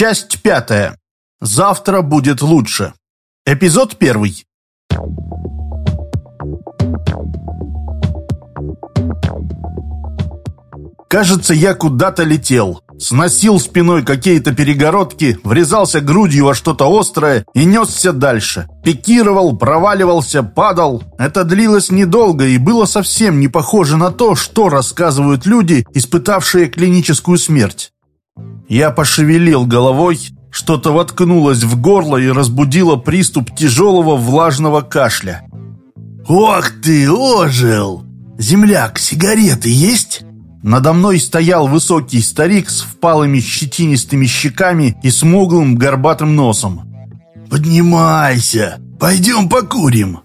Часть пятая. Завтра будет лучше. Эпизод первый. Кажется, я куда-то летел. Сносил спиной какие-то перегородки, врезался грудью во что-то острое и несся дальше. Пикировал, проваливался, падал. Это длилось недолго и было совсем не похоже на то, что рассказывают люди, испытавшие клиническую смерть. Я пошевелил головой, что-то воткнулось в горло и разбудило приступ тяжелого влажного кашля. «Ох ты, ожил! Земляк, сигареты есть?» Надо мной стоял высокий старик с впалыми щетинистыми щеками и смуглым горбатым носом. «Поднимайся! Пойдем покурим!»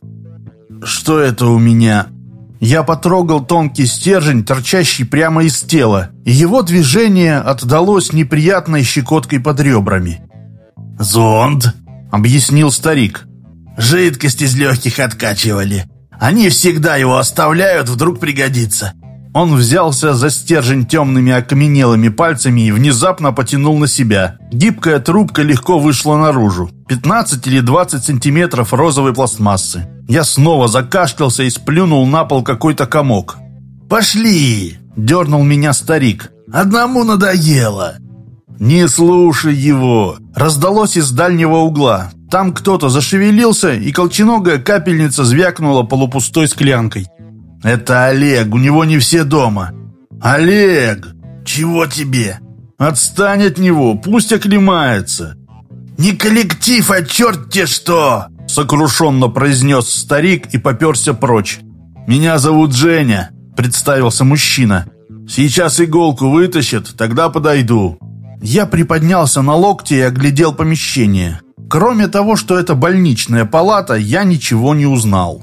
«Что это у меня?» Я потрогал тонкий стержень, торчащий прямо из тела, и его движение отдалось неприятной щекоткой под ребрами. «Зонд», — объяснил старик. «Жидкость из легких откачивали. Они всегда его оставляют, вдруг пригодится. Он взялся за стержень темными окаменелыми пальцами и внезапно потянул на себя. Гибкая трубка легко вышла наружу. 15 или 20 сантиметров розовой пластмассы. Я снова закашлялся и сплюнул на пол какой-то комок. «Пошли!» – дернул меня старик. «Одному надоело!» «Не слушай его!» Раздалось из дальнего угла. Там кто-то зашевелился, и колченогая капельница звякнула полупустой склянкой. «Это Олег, у него не все дома». «Олег! Чего тебе?» «Отстань от него, пусть оклемается». «Не коллектив, а черт те что!» Сокрушенно произнес старик и поперся прочь. «Меня зовут Женя», — представился мужчина. «Сейчас иголку вытащат, тогда подойду». Я приподнялся на локте и оглядел помещение. Кроме того, что это больничная палата, я ничего не узнал.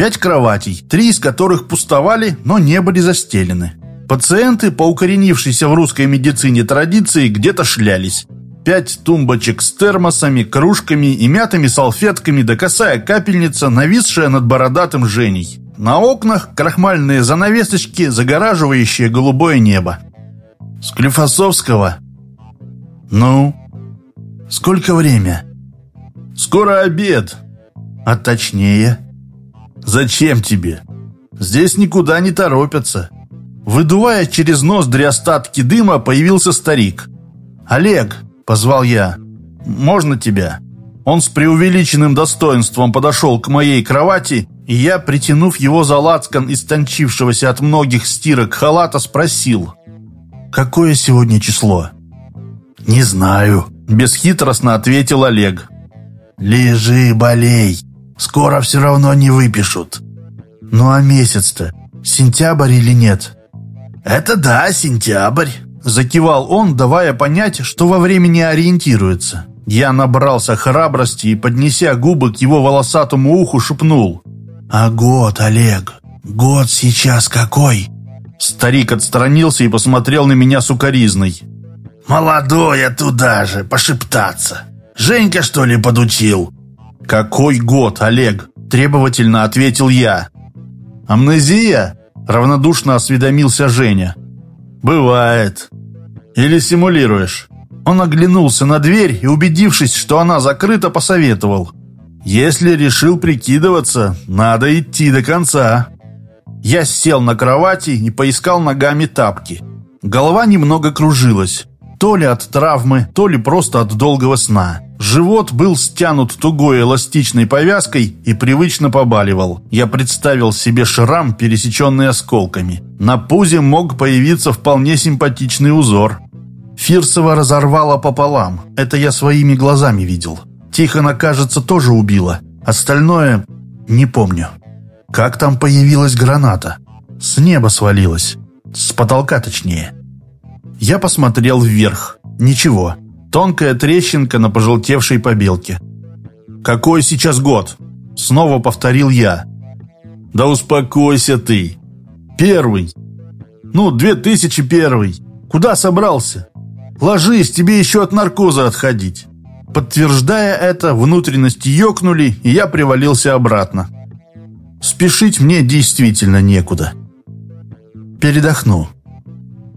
Пять кроватей, три из которых пустовали, но не были застелены. Пациенты, по укоренившейся в русской медицине традиции, где-то шлялись. Пять тумбочек с термосами, кружками и мятыми салфетками, да косая капельница, нависшая над бородатым Женей. На окнах крахмальные занавесочки, загораживающие голубое небо. Склифосовского? Ну? Сколько время? Скоро обед. А точнее... «Зачем тебе? Здесь никуда не торопятся». Выдувая через ноздри остатки дыма, появился старик. «Олег», — позвал я, — «можно тебя?» Он с преувеличенным достоинством подошел к моей кровати, и я, притянув его за лацкан истончившегося от многих стирок халата, спросил, «Какое сегодня число?» «Не знаю», — бесхитростно ответил Олег. «Лежи, болей. Скоро все равно не выпишут. Ну а месяц-то? Сентябрь или нет? Это да, сентябрь. Закивал он, давая понять, что во времени ориентируется. Я набрался храбрости и, поднеся губы к его волосатому уху, шепнул. «А год, Олег, год сейчас какой?» Старик отстранился и посмотрел на меня сукоризной. «Молодой, а туда же, пошептаться. Женька, что ли, подучил?» «Какой год, Олег?» – требовательно ответил я. «Амнезия?» – равнодушно осведомился Женя. «Бывает. Или симулируешь?» Он оглянулся на дверь и, убедившись, что она закрыта, посоветовал. «Если решил прикидываться, надо идти до конца». Я сел на кровати и поискал ногами тапки. Голова немного кружилась. То ли от травмы, то ли просто от долгого сна. Живот был стянут тугой эластичной повязкой и привычно побаливал. Я представил себе шрам, пересеченный осколками. На пузе мог появиться вполне симпатичный узор. Фирсова разорвала пополам. Это я своими глазами видел. Тихона, кажется, тоже убила. Остальное не помню. Как там появилась граната? С неба свалилась. С потолка точнее. Я посмотрел вверх. Ничего. Тонкая трещинка на пожелтевшей побелке. «Какой сейчас год?» Снова повторил я. «Да успокойся ты. Первый. Ну, 2001. Куда собрался? Ложись, тебе еще от наркоза отходить». Подтверждая это, внутренности ёкнули, и я привалился обратно. Спешить мне действительно некуда. Передохну.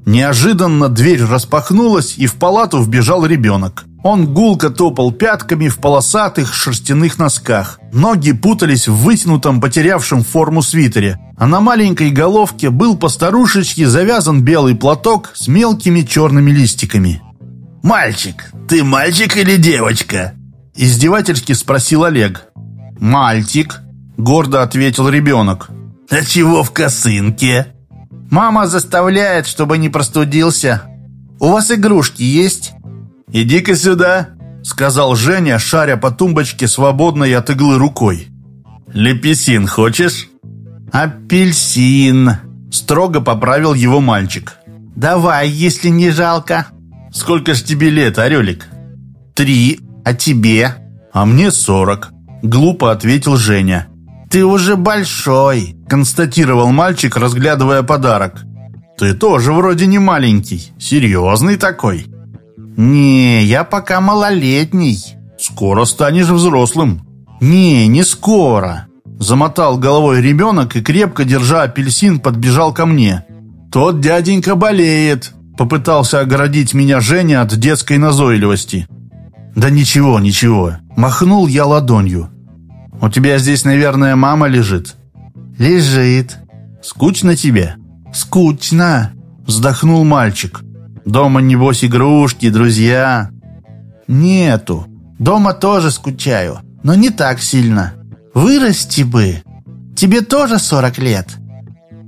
Неожиданно дверь распахнулась, и в палату вбежал ребенок. Он гулко топал пятками в полосатых шерстяных носках. Ноги путались в вытянутом, потерявшем форму свитере. А на маленькой головке был постарушечьи завязан белый платок с мелкими черными листиками. «Мальчик, ты мальчик или девочка?» Издевательски спросил Олег. «Мальчик», — гордо ответил ребенок. «А чего в косынке?» «Мама заставляет, чтобы не простудился. У вас игрушки есть?» «Иди-ка сюда», — сказал Женя, шаря по тумбочке свободной от иглы рукой. «Лепесин хочешь?» «Апельсин», — строго поправил его мальчик. «Давай, если не жалко». «Сколько ж тебе лет, Орелик?» «Три. А тебе?» «А мне сорок», — глупо ответил Женя. «Ты уже большой», — констатировал мальчик, разглядывая подарок. «Ты тоже вроде не маленький, серьезный такой». «Не, я пока малолетний». «Скоро станешь взрослым». «Не, не скоро». Замотал головой ребенок и, крепко держа апельсин, подбежал ко мне. «Тот дяденька болеет», — попытался оградить меня Женя от детской назойливости. «Да ничего, ничего», — махнул я ладонью. «У тебя здесь, наверное, мама лежит?» «Лежит». «Скучно тебе?» «Скучно», — вздохнул мальчик. Дома, небось, игрушки, друзья?» «Нету. Дома тоже скучаю, но не так сильно. Вырасти бы. Тебе тоже сорок лет?»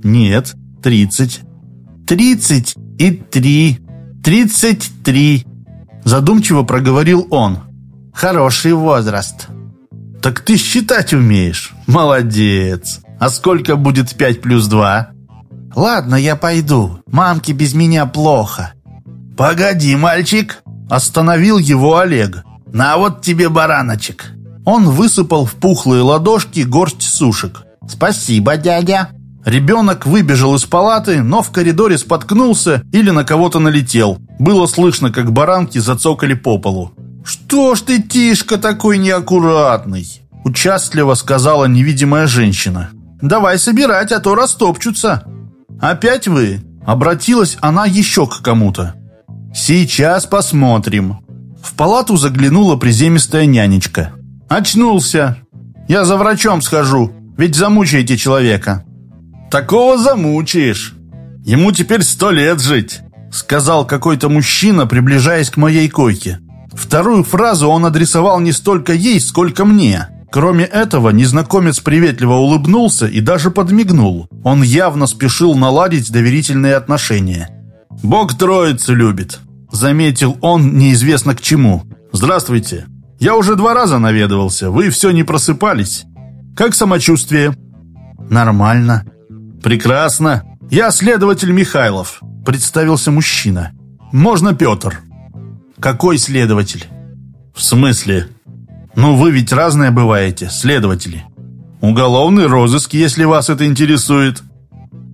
«Нет, тридцать». «Тридцать и три. Тридцать три», — задумчиво проговорил он. «Хороший возраст». «Так ты считать умеешь? Молодец! А сколько будет пять плюс два?» «Ладно, я пойду. Мамке без меня плохо». «Погоди, мальчик!» Остановил его Олег. «На вот тебе бараночек!» Он высыпал в пухлые ладошки горсть сушек. «Спасибо, дядя!» Ребенок выбежал из палаты, но в коридоре споткнулся или на кого-то налетел. Было слышно, как баранки зацокали по полу. «Что ж ты, Тишка, такой неаккуратный?» Участливо сказала невидимая женщина. «Давай собирать, а то растопчутся». «Опять вы?» Обратилась она еще к кому-то. «Сейчас посмотрим». В палату заглянула приземистая нянечка. «Очнулся. Я за врачом схожу, ведь замучаете человека». «Такого замучаешь. Ему теперь сто лет жить», сказал какой-то мужчина, приближаясь к моей койке. Вторую фразу он адресовал не столько ей, сколько мне. Кроме этого, незнакомец приветливо улыбнулся и даже подмигнул. Он явно спешил наладить доверительные отношения. «Бог троицу любит», — заметил он неизвестно к чему. «Здравствуйте. Я уже два раза наведывался, вы все не просыпались. Как самочувствие?» «Нормально». «Прекрасно. Я следователь Михайлов», — представился мужчина. «Можно Петр». «Какой следователь?» «В смысле?» «Ну, вы ведь разные бываете, следователи». «Уголовный розыск, если вас это интересует».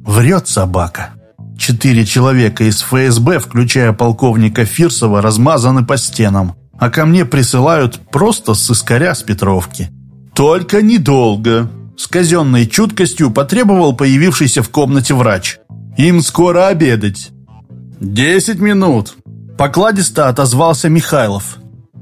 Врет собака. Четыре человека из ФСБ, включая полковника Фирсова, размазаны по стенам, а ко мне присылают просто с искоря с Петровки. «Только недолго», — с казенной чуткостью потребовал появившийся в комнате врач. «Им скоро обедать». «Десять минут», — покладисто отозвался Михайлов.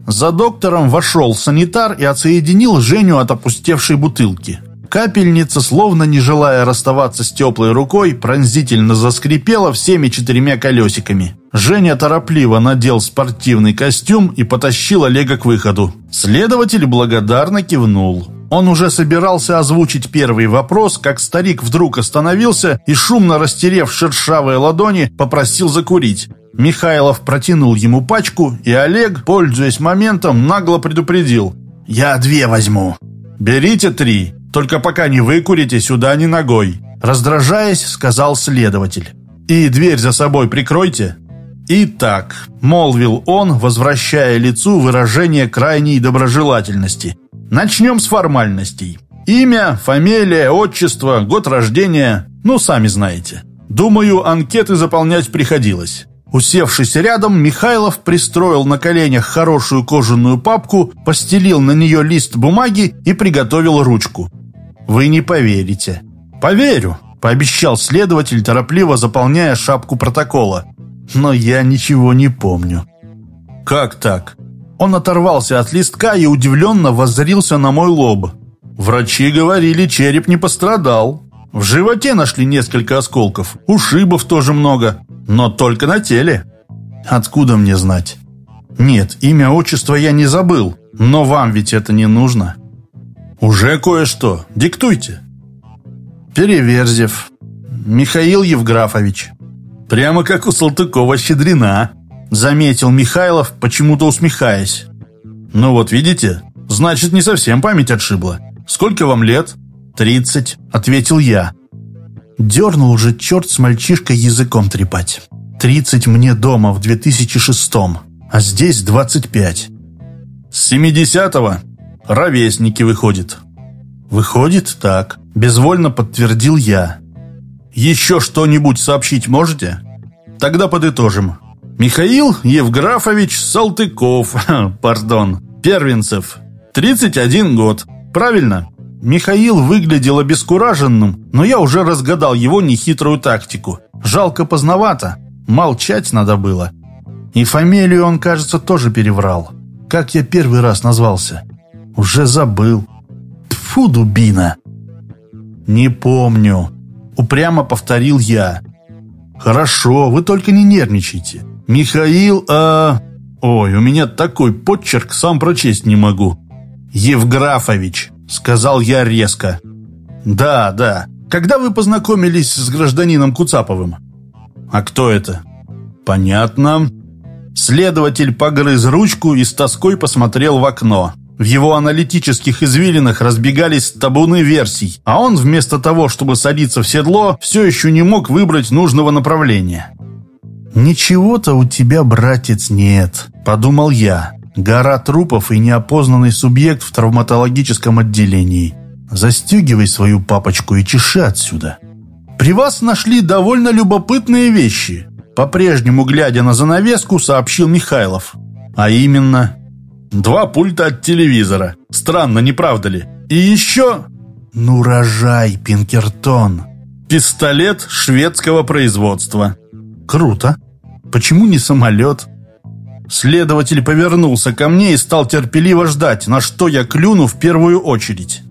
За доктором вошел санитар и отсоединил Женю от опустевшей бутылки. Капельница, словно не желая расставаться с теплой рукой, пронзительно заскрипела всеми четырьмя колесиками. Женя торопливо надел спортивный костюм и потащил Олега к выходу. Следователь благодарно кивнул. Он уже собирался озвучить первый вопрос, как старик вдруг остановился и, шумно растерев шершавые ладони, попросил закурить. Михайлов протянул ему пачку, и Олег, пользуясь моментом, нагло предупредил. «Я две возьму». «Берите три, только пока не выкурите сюда ни ногой», раздражаясь, сказал следователь. «И дверь за собой прикройте». «Итак», — молвил он, возвращая лицу выражение крайней доброжелательности. «Начнем с формальностей. Имя, фамилия, отчество, год рождения, ну, сами знаете. Думаю, анкеты заполнять приходилось». Усевшись рядом, Михайлов пристроил на коленях хорошую кожаную папку, постелил на нее лист бумаги и приготовил ручку. «Вы не поверите». «Поверю», — пообещал следователь, торопливо заполняя шапку протокола. но я ничего не помню». «Как так?» Он оторвался от листка и удивленно воззрился на мой лоб. «Врачи говорили, череп не пострадал. В животе нашли несколько осколков, ушибов тоже много, но только на теле». «Откуда мне знать?» «Нет, имя, отчество я не забыл, но вам ведь это не нужно». «Уже кое-что. Диктуйте». «Переверзев. Михаил Евграфович». «Прямо как у Салтыкова-Щедрина», — заметил Михайлов, почему-то усмехаясь. «Ну вот видите, значит, не совсем память отшибла. Сколько вам лет?» «Тридцать», — ответил я. Дернул уже черт с мальчишкой языком трепать. «Тридцать мне дома в 2006-м, а здесь двадцать пять». «С семидесятого ровесники выходит». «Выходит так», — безвольно подтвердил я. «Еще что-нибудь сообщить можете?» «Тогда подытожим. Михаил Евграфович Салтыков, пардон, Первенцев, 31 год, правильно?» Михаил выглядел обескураженным, но я уже разгадал его нехитрую тактику. Жалко поздновато, молчать надо было. И фамилию он, кажется, тоже переврал. Как я первый раз назвался? Уже забыл. Тфу, дубина. Не помню. Упрямо повторил я. Хорошо, вы только не нервничайте. Михаил, а... Ой, у меня такой подчерк, сам прочесть не могу. Евграфович, сказал я резко. Да, да. Когда вы познакомились с гражданином Куцаповым? А кто это? Понятно. Следователь погрыз ручку и с тоской посмотрел в окно. В его аналитических извилинах разбегались табуны версий, а он вместо того, чтобы садиться в седло, все еще не мог выбрать нужного направления. «Ничего-то у тебя, братец, нет», — подумал я. «Гора трупов и неопознанный субъект в травматологическом отделении. Застегивай свою папочку и чеши отсюда». «При вас нашли довольно любопытные вещи», — по-прежнему, глядя на занавеску, сообщил Михайлов. «А именно...» «Два пульта от телевизора. Странно, не правда ли? И еще...» «Ну, рожай, Пинкертон!» «Пистолет шведского производства». Круто. Почему не самолет? Следователь повернулся ко мне и стал терпеливо ждать, на что я клюну в первую очередь.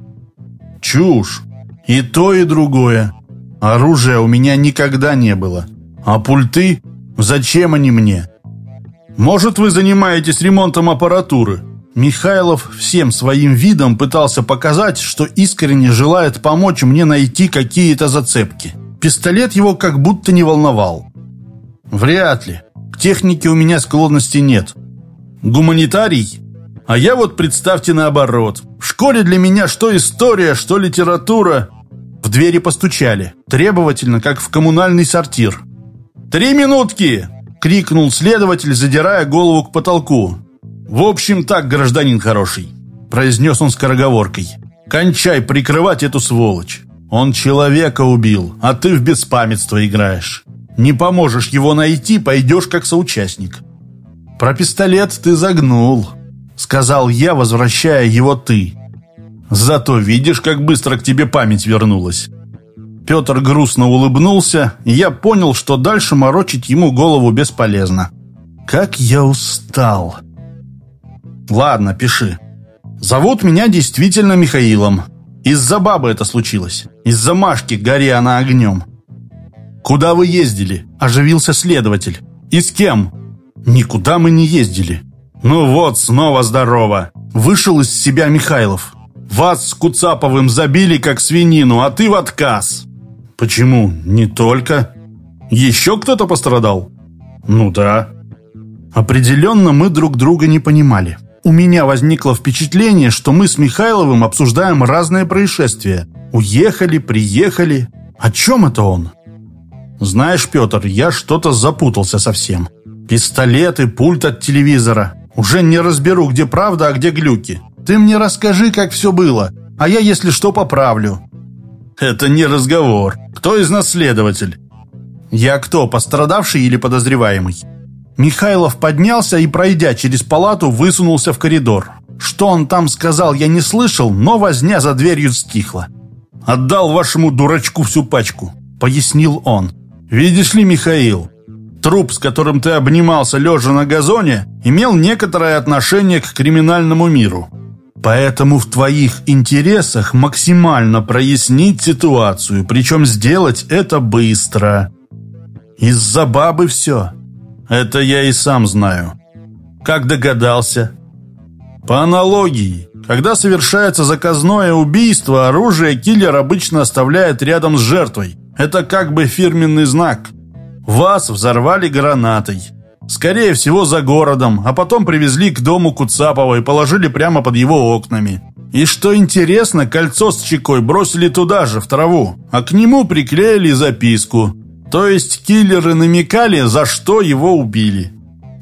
Чушь. И то, и другое. Оружия у меня никогда не было. А пульты? Зачем они мне? Может, вы занимаетесь ремонтом аппаратуры? Михайлов всем своим видом пытался показать, что искренне желает помочь мне найти какие-то зацепки. Пистолет его как будто не волновал. Вряд ли. К технике у меня склонности нет. Гуманитарий? А я вот, представьте, наоборот. В школе для меня что история, что литература. В двери постучали. Требовательно, как в коммунальный сортир. «Три минутки!» — крикнул следователь, задирая голову к потолку. «В общем так, гражданин хороший», — произнес он скороговоркой. «Кончай прикрывать эту сволочь. Он человека убил, а ты в беспамятство играешь. Не поможешь его найти, пойдешь как соучастник. Про пистолет ты загнул, сказал я, возвращая его ты. Зато видишь, как быстро к тебе память вернулась. Петр грустно улыбнулся, и я понял, что дальше морочить ему голову бесполезно. Как я устал. Ладно, пиши. Зовут меня действительно Михаилом. Из-за бабы это случилось. Из-за Машки, горя она огнем. «Куда вы ездили?» – оживился следователь. «И с кем?» «Никуда мы не ездили». «Ну вот, снова здорово!» Вышел из себя Михайлов. «Вас с Куцаповым забили, как свинину, а ты в отказ!» «Почему? Не только?» «Еще кто-то пострадал?» «Ну да». Определенно мы друг друга не понимали. У меня возникло впечатление, что мы с Михайловым обсуждаем разные происшествия. Уехали, приехали. О чем это он? «Знаешь, Петр, я что-то запутался совсем. Пистолет и пульт от телевизора. Уже не разберу, где правда, а где глюки. Ты мне расскажи, как все было, а я, если что, поправлю». «Это не разговор. Кто из нас следователь?» «Я кто, пострадавший или подозреваемый?» Михайлов поднялся и, пройдя через палату, высунулся в коридор. Что он там сказал, я не слышал, но возня за дверью стихла. «Отдал вашему дурачку всю пачку», — пояснил он. «Видишь ли, Михаил, Труп, с которым ты обнимался лежа на газоне, имел некоторое отношение к криминальному миру. Поэтому в твоих интересах максимально прояснить ситуацию, причем сделать это быстро. Из-за бабы все. Это я и сам знаю. Как догадался? По аналогии, когда совершается заказное убийство, оружие киллер обычно оставляет рядом с жертвой. Это как бы фирменный знак. Вас взорвали гранатой. Скорее всего, за городом, а потом привезли к дому Куцапова и положили прямо под его окнами. И что интересно, кольцо с чекой бросили туда же, в траву, а к нему приклеили записку. То есть киллеры намекали, за что его убили.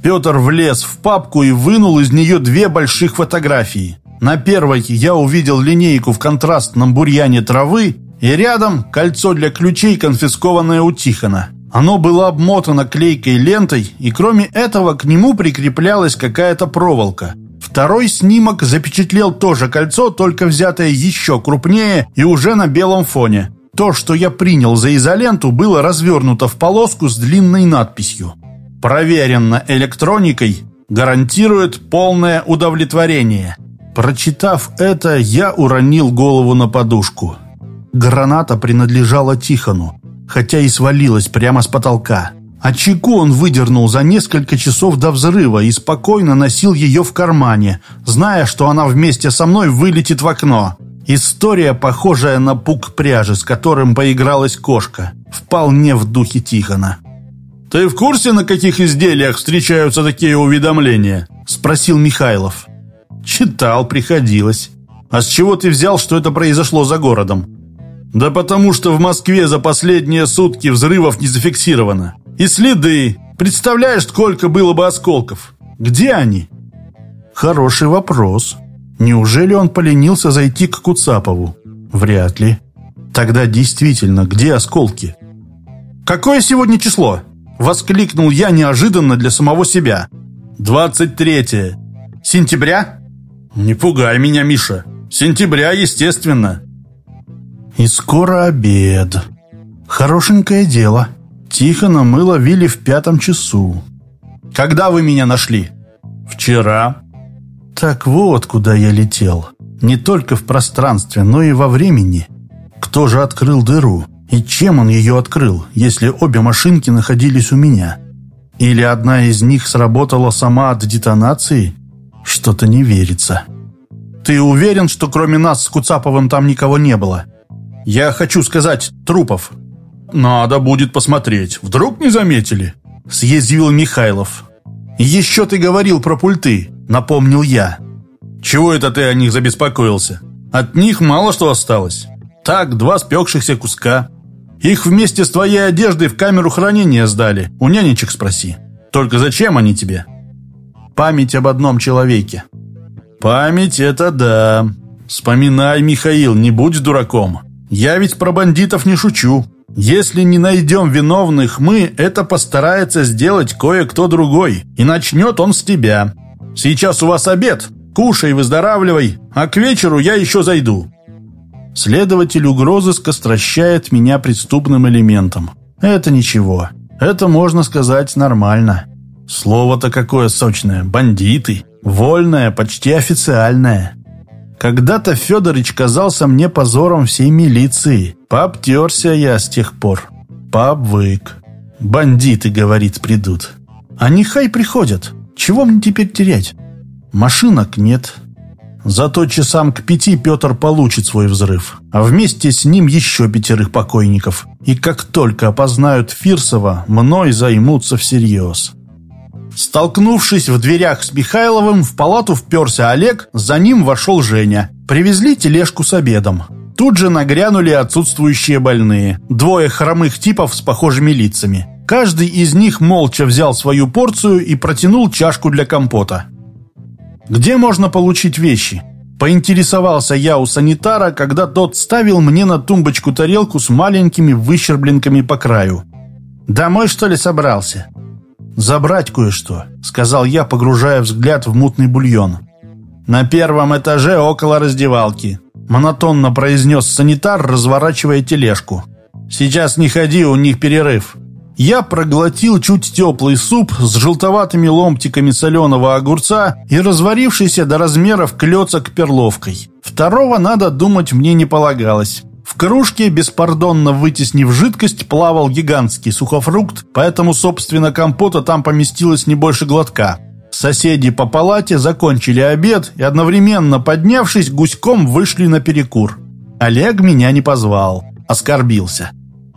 Петр влез в папку и вынул из нее две больших фотографии. На первой я увидел линейку в контрастном бурьяне травы и рядом кольцо для ключей, конфискованное у Тихона. Оно было обмотано клейкой лентой, и кроме этого к нему прикреплялась какая-то проволока. Второй снимок запечатлел тоже кольцо, только взятое еще крупнее и уже на белом фоне. То, что я принял за изоленту, было развернуто в полоску с длинной надписью. «Проверено электроникой, гарантирует полное удовлетворение». Прочитав это, я уронил голову на подушку. Граната принадлежала Тихону хотя и свалилась прямо с потолка. А чеку он выдернул за несколько часов до взрыва и спокойно носил ее в кармане, зная, что она вместе со мной вылетит в окно. История, похожая на пук пряжи, с которым поигралась кошка, вполне в духе Тихона. «Ты в курсе, на каких изделиях встречаются такие уведомления?» – спросил Михайлов. «Читал, приходилось. А с чего ты взял, что это произошло за городом?» Да потому что в Москве за последние сутки взрывов не зафиксировано. И следы. Представляешь, сколько было бы осколков? Где они? Хороший вопрос. Неужели он поленился зайти к Куцапову? Вряд ли. Тогда действительно, где осколки? Какое сегодня число? Воскликнул я неожиданно для самого себя. Двадцать третье. Сентября? Не пугай меня, Миша. Сентября, естественно. И скоро обед. Хорошенькое дело. Тихона мы ловили в пятом часу. Когда вы меня нашли? Вчера. Так вот, куда я летел. Не только в пространстве, но и во времени. Кто же открыл дыру? И чем он ее открыл, если обе машинки находились у меня? Или одна из них сработала сама от детонации? Что-то не верится. Ты уверен, что кроме нас с Куцаповым там никого не было? Я хочу сказать, трупов. Надо будет посмотреть. Вдруг не заметили? Съязвил Михайлов. Еще ты говорил про пульты, напомнил я. Чего это ты о них забеспокоился? От них мало что осталось. Так, два спекшихся куска. Их вместе с твоей одеждой в камеру хранения сдали. У нянечек спроси. Только зачем они тебе? Память об одном человеке. Память — это да. Вспоминай, Михаил, не будь дураком. Я ведь про бандитов не шучу. Если не найдем виновных мы, это постарается сделать кое-кто другой. И начнет он с тебя. Сейчас у вас обед. Кушай, выздоравливай. А к вечеру я еще зайду. Следователь угрозыска стращает меня преступным элементом. Это ничего. Это, можно сказать, нормально. Слово-то какое сочное. Бандиты. Вольное, почти официальное. Когда-то Федорович казался мне позором всей милиции. Пообтерся я с тех пор. Пообвык. Бандиты, говорит, придут. А нехай приходят. Чего мне теперь терять? Машинок нет. Зато часам к пяти Петр получит свой взрыв. А вместе с ним еще пятерых покойников. И как только опознают Фирсова, мной займутся всерьез. Столкнувшись в дверях с Михайловым, в палату вперся Олег, за ним вошел Женя. Привезли тележку с обедом. Тут же нагрянули отсутствующие больные. Двое хромых типов с похожими лицами. Каждый из них молча взял свою порцию и протянул чашку для компота. «Где можно получить вещи?» Поинтересовался я у санитара, когда тот ставил мне на тумбочку тарелку с маленькими выщербленками по краю. «Домой, что ли, собрался?» «Забрать кое-что», — сказал я, погружая взгляд в мутный бульон. «На первом этаже около раздевалки», — монотонно произнес санитар, разворачивая тележку. «Сейчас не ходи, у них перерыв. Я проглотил чуть теплый суп с желтоватыми ломтиками соленого огурца и разварившийся до размеров клёцок перловкой. Второго, надо думать, мне не полагалось. В кружке, беспардонно вытеснив жидкость, плавал гигантский сухофрукт, поэтому, собственно, компота там поместилось не больше глотка. Соседи по палате закончили обед и, одновременно поднявшись, гуськом вышли на перекур. Олег меня не позвал, оскорбился.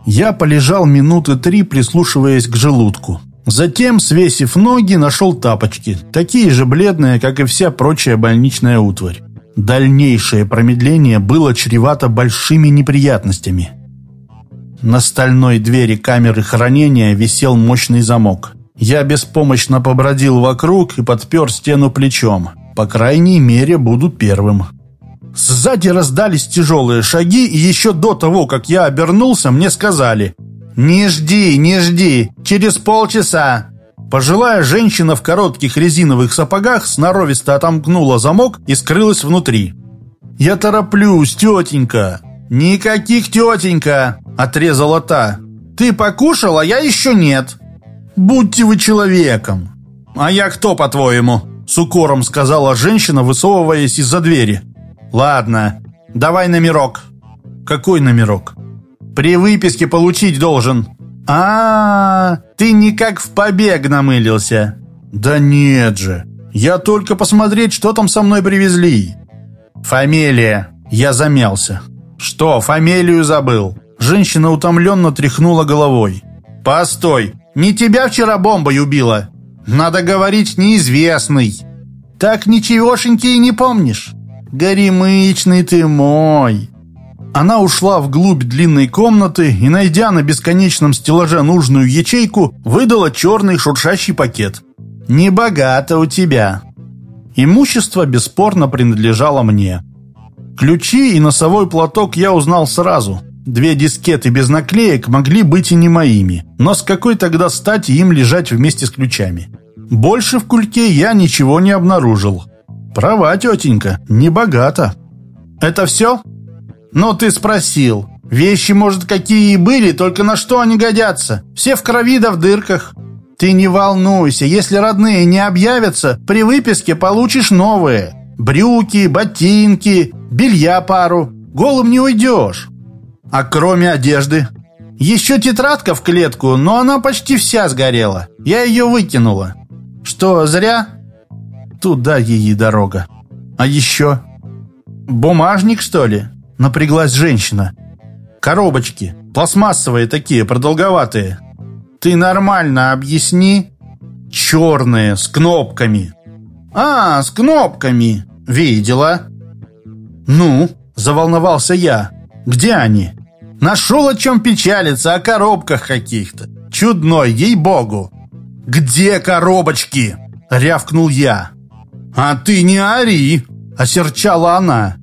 Я полежал минуты три, прислушиваясь к желудку. Затем, свесив ноги, нашел тапочки, такие же бледные, как и вся прочая больничная утварь. Дальнейшее промедление было чревато большими неприятностями. На стальной двери камеры хранения висел мощный замок. Я беспомощно побродил вокруг и подпер стену плечом. По крайней мере, буду первым. Сзади раздались тяжелые шаги, и еще до того, как я обернулся, мне сказали «Не жди, не жди, через полчаса». Пожилая женщина в коротких резиновых сапогах сноровисто отомкнула замок и скрылась внутри. «Я тороплюсь, тетенька!» «Никаких тетенька!» – отрезала та. «Ты покушал, а я еще нет!» «Будьте вы человеком!» «А я кто, по-твоему?» – с укором сказала женщина, высовываясь из-за двери. «Ладно, давай номерок». «Какой номерок?» «При выписке получить должен». А, ты никак в побег намылился». «Да нет же, я только посмотреть, что там со мной привезли». «Фамилия». Я замялся. «Что, фамилию забыл?» Женщина утомленно тряхнула головой. «Постой, не тебя вчера бомбой убила?» «Надо говорить неизвестный». «Так ничегошеньки и не помнишь?» «Горемычный ты мой!» Она ушла вглубь длинной комнаты и, найдя на бесконечном стеллаже нужную ячейку, выдала черный шуршащий пакет. «Небогато у тебя!» Имущество бесспорно принадлежало мне. Ключи и носовой платок я узнал сразу. Две дискеты без наклеек могли быть и не моими, но с какой тогда стати им лежать вместе с ключами? Больше в кульке я ничего не обнаружил. «Права, тетенька, не богато». «Это все?» «Ну, ты спросил. Вещи, может, какие и были, только на что они годятся? Все в крови да в дырках». «Ты не волнуйся, если родные не объявятся, при выписке получишь новые. Брюки, ботинки, белья пару. Голым не уйдешь». «А кроме одежды?» «Еще тетрадка в клетку, но она почти вся сгорела. Я ее выкинула». «Что, зря?» Туда ей дорога. А еще... Бумажник, что ли? Напряглась женщина. Коробочки. Пластмассовые такие, продолговатые. Ты нормально объясни. Черные, с кнопками. А, с кнопками. Видела. Ну, заволновался я. Где они? Нашел о чем печалиться, о коробках каких-то. Чудной, ей-богу. Где коробочки? Рявкнул я. «А ты не ори!» — осерчала она.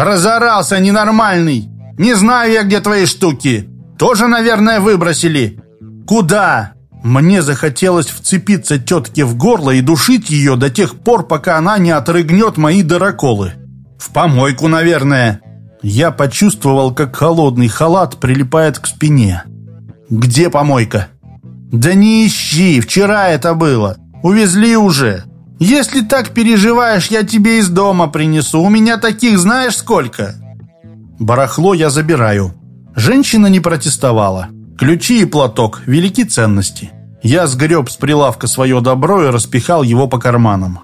«Разорался ненормальный! Не знаю я, где твои штуки! Тоже, наверное, выбросили!» «Куда?» Мне захотелось вцепиться тетке в горло и душить ее до тех пор, пока она не отрыгнет мои дыроколы. «В помойку, наверное!» Я почувствовал, как холодный халат прилипает к спине. «Где помойка?» «Да не ищи, вчера это было. Увезли уже. Если так переживаешь, я тебе из дома принесу. У меня таких знаешь сколько?» Барахло я забираю. Женщина не протестовала. Ключи и платок – велики ценности. Я сгреб с прилавка свое добро и распихал его по карманам.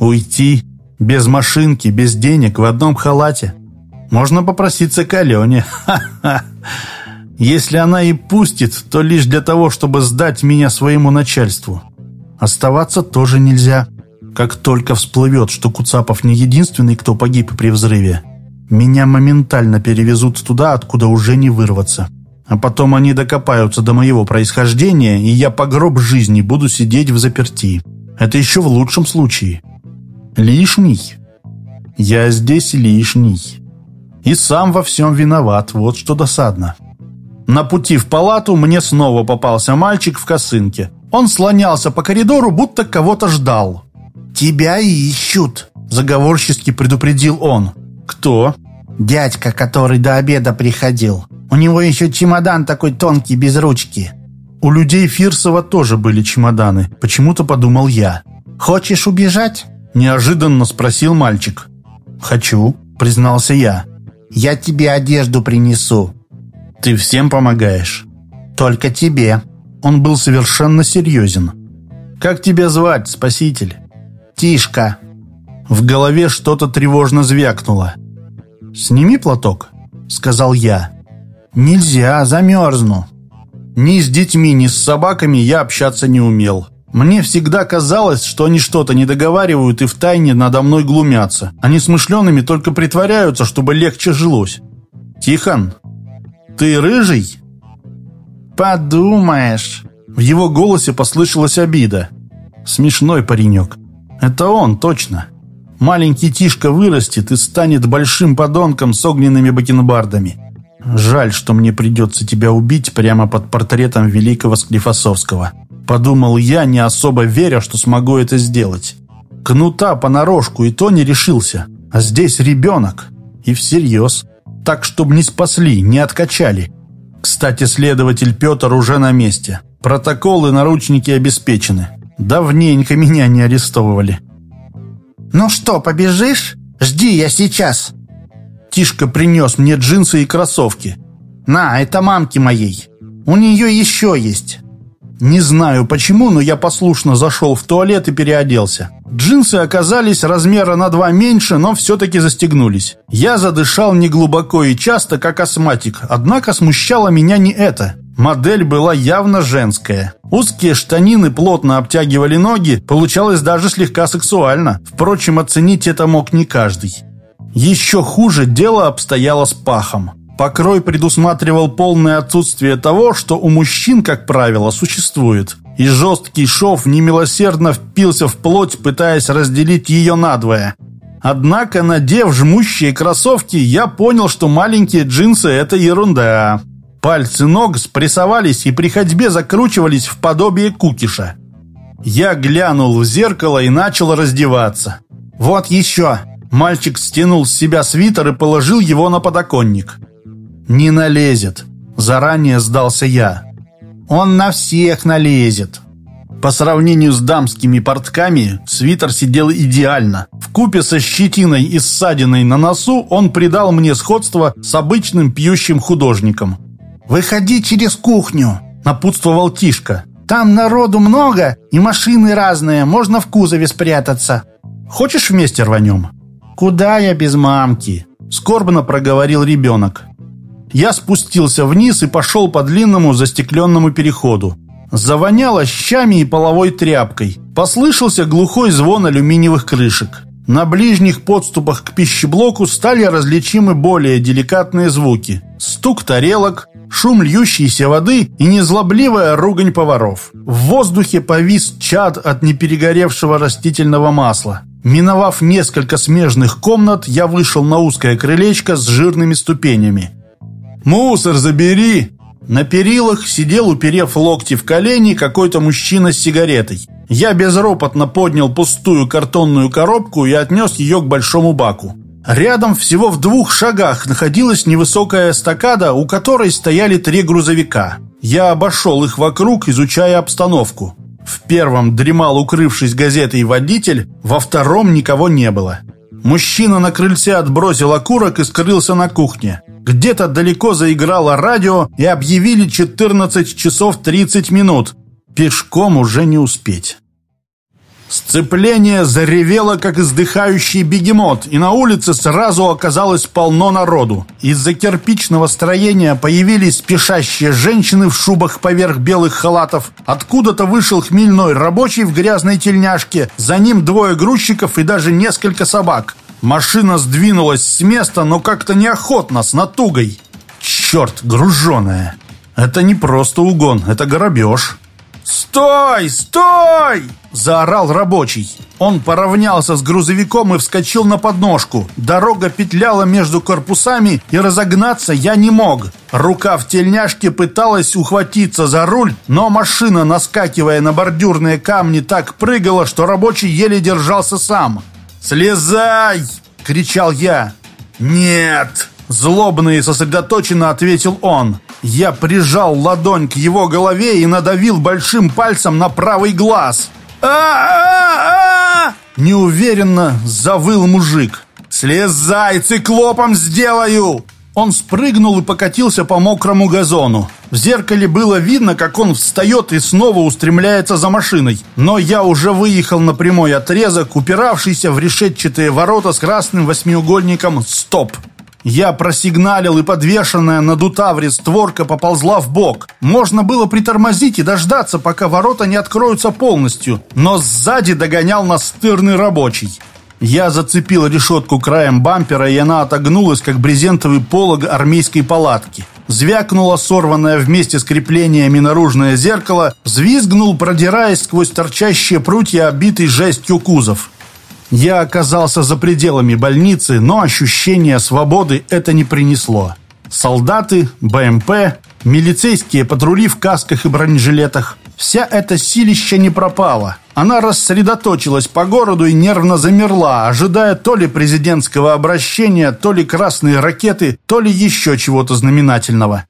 Уйти без машинки, без денег, в одном халате. Можно попроситься к Алене. Ха-ха. Если она и пустит, то лишь для того, чтобы сдать меня своему начальству. Оставаться тоже нельзя. Как только всплывет, что Куцапов не единственный, кто погиб при взрыве, меня моментально перевезут туда, откуда уже не вырваться. А потом они докопаются до моего происхождения, и я по гроб жизни буду сидеть в заперти. Это еще в лучшем случае. Лишний? Я здесь лишний. И сам во всем виноват, вот что досадно. На пути в палату мне снова попался мальчик в косынке. Он слонялся по коридору, будто кого-то ждал. «Тебя ищут», — заговорчески предупредил он. «Кто?» «Дядька, который до обеда приходил. У него еще чемодан такой тонкий, без ручки». У людей Фирсова тоже были чемоданы, почему-то подумал я. «Хочешь убежать?» – неожиданно спросил мальчик. «Хочу», – признался я. «Я тебе одежду принесу». «Ты всем помогаешь?» «Только тебе». Он был совершенно серьезен. «Как тебя звать, спаситель?» «Тишка». В голове что-то тревожно звякнуло. «Сними платок», — сказал я. «Нельзя, замерзну». Ни с детьми, ни с собаками я общаться не умел. Мне всегда казалось, что они что-то не договаривают и втайне надо мной глумятся. Они смышленными только притворяются, чтобы легче жилось. «Тихон, ты рыжий?» «Подумаешь». В его голосе послышалась обида. Смешной паренек. Это он, точно. Маленький Тишка вырастет и станет большим подонком с огненными бакенбардами. Жаль, что мне придется тебя убить прямо под портретом великого Склифосовского. Подумал я, не особо веря, что смогу это сделать. Кнута понарошку и то не решился. А здесь ребенок. И всерьез. Так, чтобы не спасли, не откачали. Кстати, следователь Петр уже на месте. Протоколы, наручники обеспечены. Давненько меня не арестовывали. «Ну что, побежишь? Жди, я сейчас!» Тишка принес мне джинсы и кроссовки. «На, это мамки моей. У нее еще есть». Не знаю почему, но я послушно зашел в туалет и переоделся. Джинсы оказались размера на два меньше, но все-таки застегнулись. Я задышал неглубоко и часто, как астматик, однако смущало меня не это. Модель была явно женская. Узкие штанины плотно обтягивали ноги, получалось даже слегка сексуально. Впрочем, оценить это мог не каждый. Еще хуже дело обстояло с пахом. Покрой предусматривал полное отсутствие того, что у мужчин, как правило, существует. И жесткий шов немилосердно впился в плоть, пытаясь разделить ее надвое. Однако, надев жмущие кроссовки, я понял, что маленькие джинсы – это ерунда. Пальцы ног спрессовались и при ходьбе закручивались в подобие кукиша. Я глянул в зеркало и начал раздеваться. «Вот еще!» Мальчик стянул с себя свитер и положил его на подоконник. «Не налезет», – заранее сдался я. «Он на всех налезет». По сравнению с дамскими портками, свитер сидел идеально. В купе со щетиной и ссадиной на носу он придал мне сходство с обычным пьющим художником. «Выходи через кухню», – напутствовал Тишка. «Там народу много и машины разные, можно в кузове спрятаться». «Хочешь вместе рванем?» «Куда я без мамки?» – скорбно проговорил ребенок. Я спустился вниз и пошел по длинному застекленному переходу. Завоняло щами и половой тряпкой. Послышался глухой звон алюминиевых крышек. На ближних подступах к пищеблоку стали различимы более деликатные звуки. Стук тарелок, шум льющейся воды и незлобливая ругань поваров. В воздухе повис чад от неперегоревшего растительного масла. Миновав несколько смежных комнат, я вышел на узкое крылечко с жирными ступенями. «Мусор забери!» На перилах сидел, уперев локти в колени, какой-то мужчина с сигаретой. Я безропотно поднял пустую картонную коробку и отнес ее к большому баку. Рядом, всего в двух шагах, находилась невысокая эстакада, у которой стояли три грузовика. Я обошел их вокруг, изучая обстановку. В первом дремал, укрывшись газетой, водитель, во втором никого не было. Мужчина на крыльце отбросил окурок и скрылся на кухне. Где-то далеко заиграло радио и объявили 14 часов 30 минут. Пешком уже не успеть. Сцепление заревело, как издыхающий бегемот, и на улице сразу оказалось полно народу. Из-за кирпичного строения появились спешащие женщины в шубах поверх белых халатов. Откуда-то вышел хмельной рабочий в грязной тельняшке, за ним двое грузчиков и даже несколько собак. Машина сдвинулась с места, но как-то неохотно, с натугой. Черт, груженая. Это не просто угон, это грабеж. «Стой! Стой!» – заорал рабочий. Он поравнялся с грузовиком и вскочил на подножку. Дорога петляла между корпусами, и разогнаться я не мог. Рука в тельняшке пыталась ухватиться за руль, но машина, наскакивая на бордюрные камни, так прыгала, что рабочий еле держался сам. «Слезай!» – кричал я. «Нет!» Злобно и сосредоточенно ответил он. Я прижал ладонь к его голове и надавил большим пальцем на правый глаз. а а Неуверенно завыл мужик. «Слезай, циклопом сделаю!» Он спрыгнул и покатился по мокрому газону. В зеркале было видно, как он встает и снова устремляется за машиной. Но я уже выехал на прямой отрезок, упиравшийся в решетчатые ворота с красным восьмиугольником «Стоп». Я просигналил, и подвешенная на дутавре створка поползла в бок. Можно было притормозить и дождаться, пока ворота не откроются полностью, но сзади догонял настырный рабочий. Я зацепил решетку краем бампера, и она отогнулась, как брезентовый полог армейской палатки. Звякнуло сорванное вместе с креплениями наружное зеркало, взвизгнул, продираясь сквозь торчащие прутья, обитый жестью кузов. Я оказался за пределами больницы, но ощущение свободы это не принесло. Солдаты, БМП, милицейские патрули в касках и бронежилетах. Вся эта силища не пропала. Она рассредоточилась по городу и нервно замерла, ожидая то ли президентского обращения, то ли красные ракеты, то ли еще чего-то знаменательного.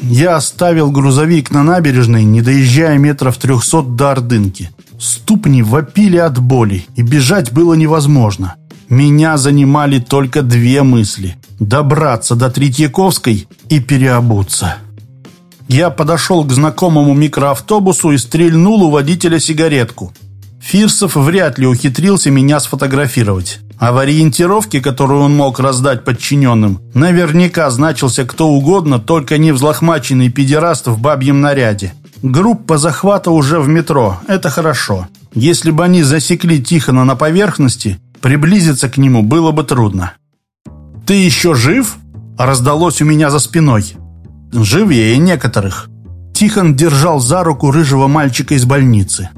Я оставил грузовик на набережной, не доезжая метров трехсот до Ордынки. Ступни вопили от боли, и бежать было невозможно. Меня занимали только две мысли – добраться до Третьяковской и переобуться. Я подошел к знакомому микроавтобусу и стрельнул у водителя сигаретку. Фирсов вряд ли ухитрился меня сфотографировать. А в ориентировке, которую он мог раздать подчиненным, наверняка значился кто угодно, только не взлохмаченный педераст в бабьем наряде. Группа захвата уже в метро, это хорошо. Если бы они засекли Тихона на поверхности, приблизиться к нему было бы трудно. «Ты еще жив?» – раздалось у меня за спиной. Живее некоторых. Тихон держал за руку рыжего мальчика из больницы.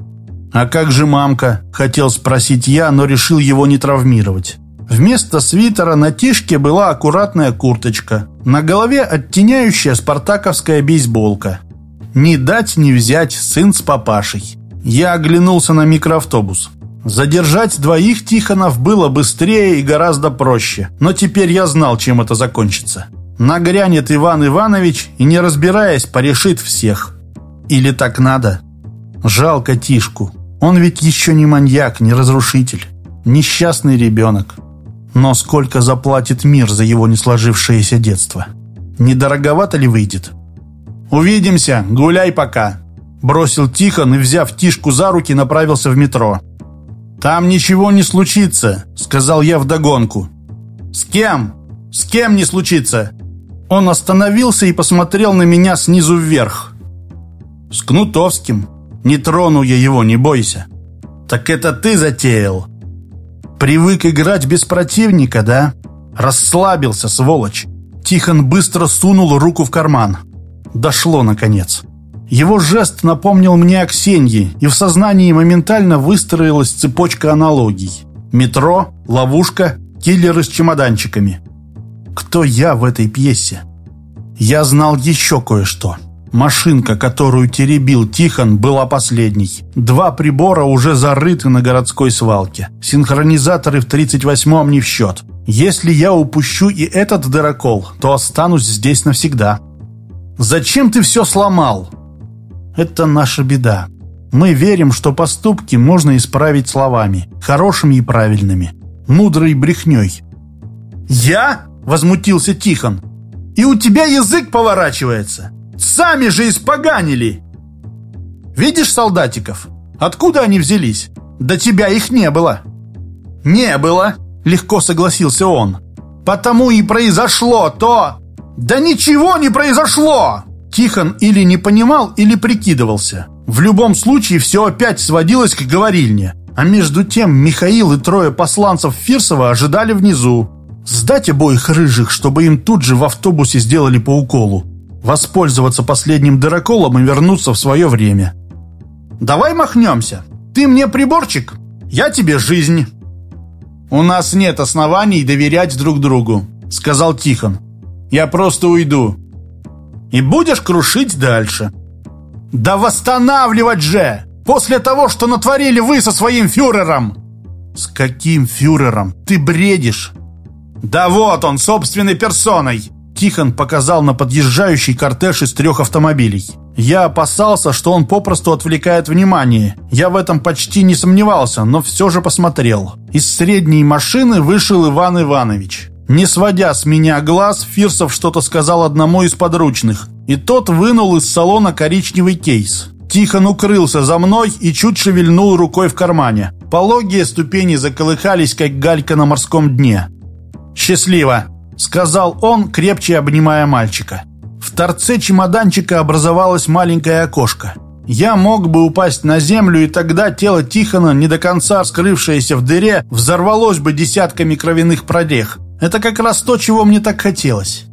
«А как же мамка?» – хотел спросить я, но решил его не травмировать. Вместо свитера на тишке была аккуратная курточка. На голове оттеняющая спартаковская бейсболка. Не дать не взять сын с папашей. Я оглянулся на микроавтобус. Задержать двоих Тихонов было быстрее и гораздо проще. Но теперь я знал, чем это закончится. Нагрянет Иван Иванович и, не разбираясь, порешит всех. Или так надо? Жалко Тишку. Он ведь еще не маньяк, не разрушитель. Несчастный ребенок. Но сколько заплатит мир за его несложившееся детство? Недороговато ли выйдет? «Увидимся, гуляй пока!» Бросил Тихон и, взяв Тишку за руки, направился в метро. «Там ничего не случится», — сказал я вдогонку. «С кем? С кем не случится?» Он остановился и посмотрел на меня снизу вверх. «С Кнутовским. Не трону я его, не бойся». «Так это ты затеял?» «Привык играть без противника, да?» Расслабился, сволочь. Тихон быстро сунул руку в карман. Дошло, наконец. Его жест напомнил мне о Ксенье, и в сознании моментально выстроилась цепочка аналогий. Метро, ловушка, киллеры с чемоданчиками. Кто я в этой пьесе? Я знал еще кое-что. Машинка, которую теребил Тихон, была последней. Два прибора уже зарыты на городской свалке. Синхронизаторы в 38-м не в счет. Если я упущу и этот дырокол, то останусь здесь навсегда. Зачем ты все сломал? Это наша беда. Мы верим, что поступки можно исправить словами, хорошими и правильными, мудрой брехней. «Я?» Возмутился Тихон. «И у тебя язык поворачивается! Сами же испоганили!» «Видишь солдатиков? Откуда они взялись? До тебя их не было!» «Не было!» — легко согласился он. «Потому и произошло то...» «Да ничего не произошло!» Тихон или не понимал, или прикидывался. В любом случае, все опять сводилось к говорильне. А между тем Михаил и трое посланцев Фирсова ожидали внизу. Сдать обоих рыжих, чтобы им тут же в автобусе сделали по уколу. Воспользоваться последним дыроколом и вернуться в свое время. «Давай махнемся. Ты мне приборчик, я тебе жизнь». «У нас нет оснований доверять друг другу», — сказал Тихон. «Я просто уйду». «И будешь крушить дальше». «Да восстанавливать же! После того, что натворили вы со своим фюрером!» «С каким фюрером? Ты бредишь!» «Да вот он, собственной персоной!» Тихон показал на подъезжающий кортеж из трех автомобилей. Я опасался, что он попросту отвлекает внимание. Я в этом почти не сомневался, но все же посмотрел. Из средней машины вышел Иван Иванович. Не сводя с меня глаз, Фирсов что-то сказал одному из подручных, и тот вынул из салона коричневый кейс. Тихон укрылся за мной и чуть шевельнул рукой в кармане. Пологие ступени заколыхались, как галька на морском дне. «Счастливо!» — сказал он, крепче обнимая мальчика. В торце чемоданчика образовалось маленькое окошко. Я мог бы упасть на землю, и тогда тело Тихона, не до конца скрывшееся в дыре, взорвалось бы десятками кровяных продех. Это как раз то, чего мне так хотелось.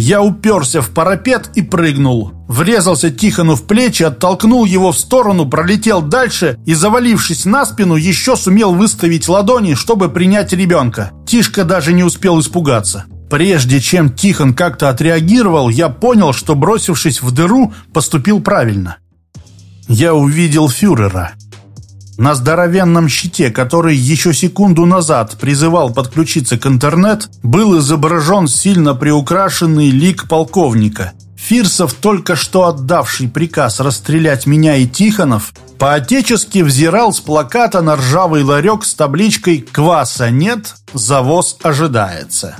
Я уперся в парапет и прыгнул. Врезался Тихону в плечи, оттолкнул его в сторону, пролетел дальше и, завалившись на спину, еще сумел выставить ладони, чтобы принять ребенка. Тишка даже не успел испугаться. Прежде чем Тихон как-то отреагировал, я понял, что, бросившись в дыру, поступил правильно. Я увидел фюрера. На здоровенном щите, который еще секунду назад призывал подключиться к интернет, был изображен сильно приукрашенный лик полковника. Фирсов, только что отдавший приказ расстрелять меня и Тихонов, по-отечески взирал с плаката на ржавый ларек с табличкой «Кваса нет, завоз ожидается».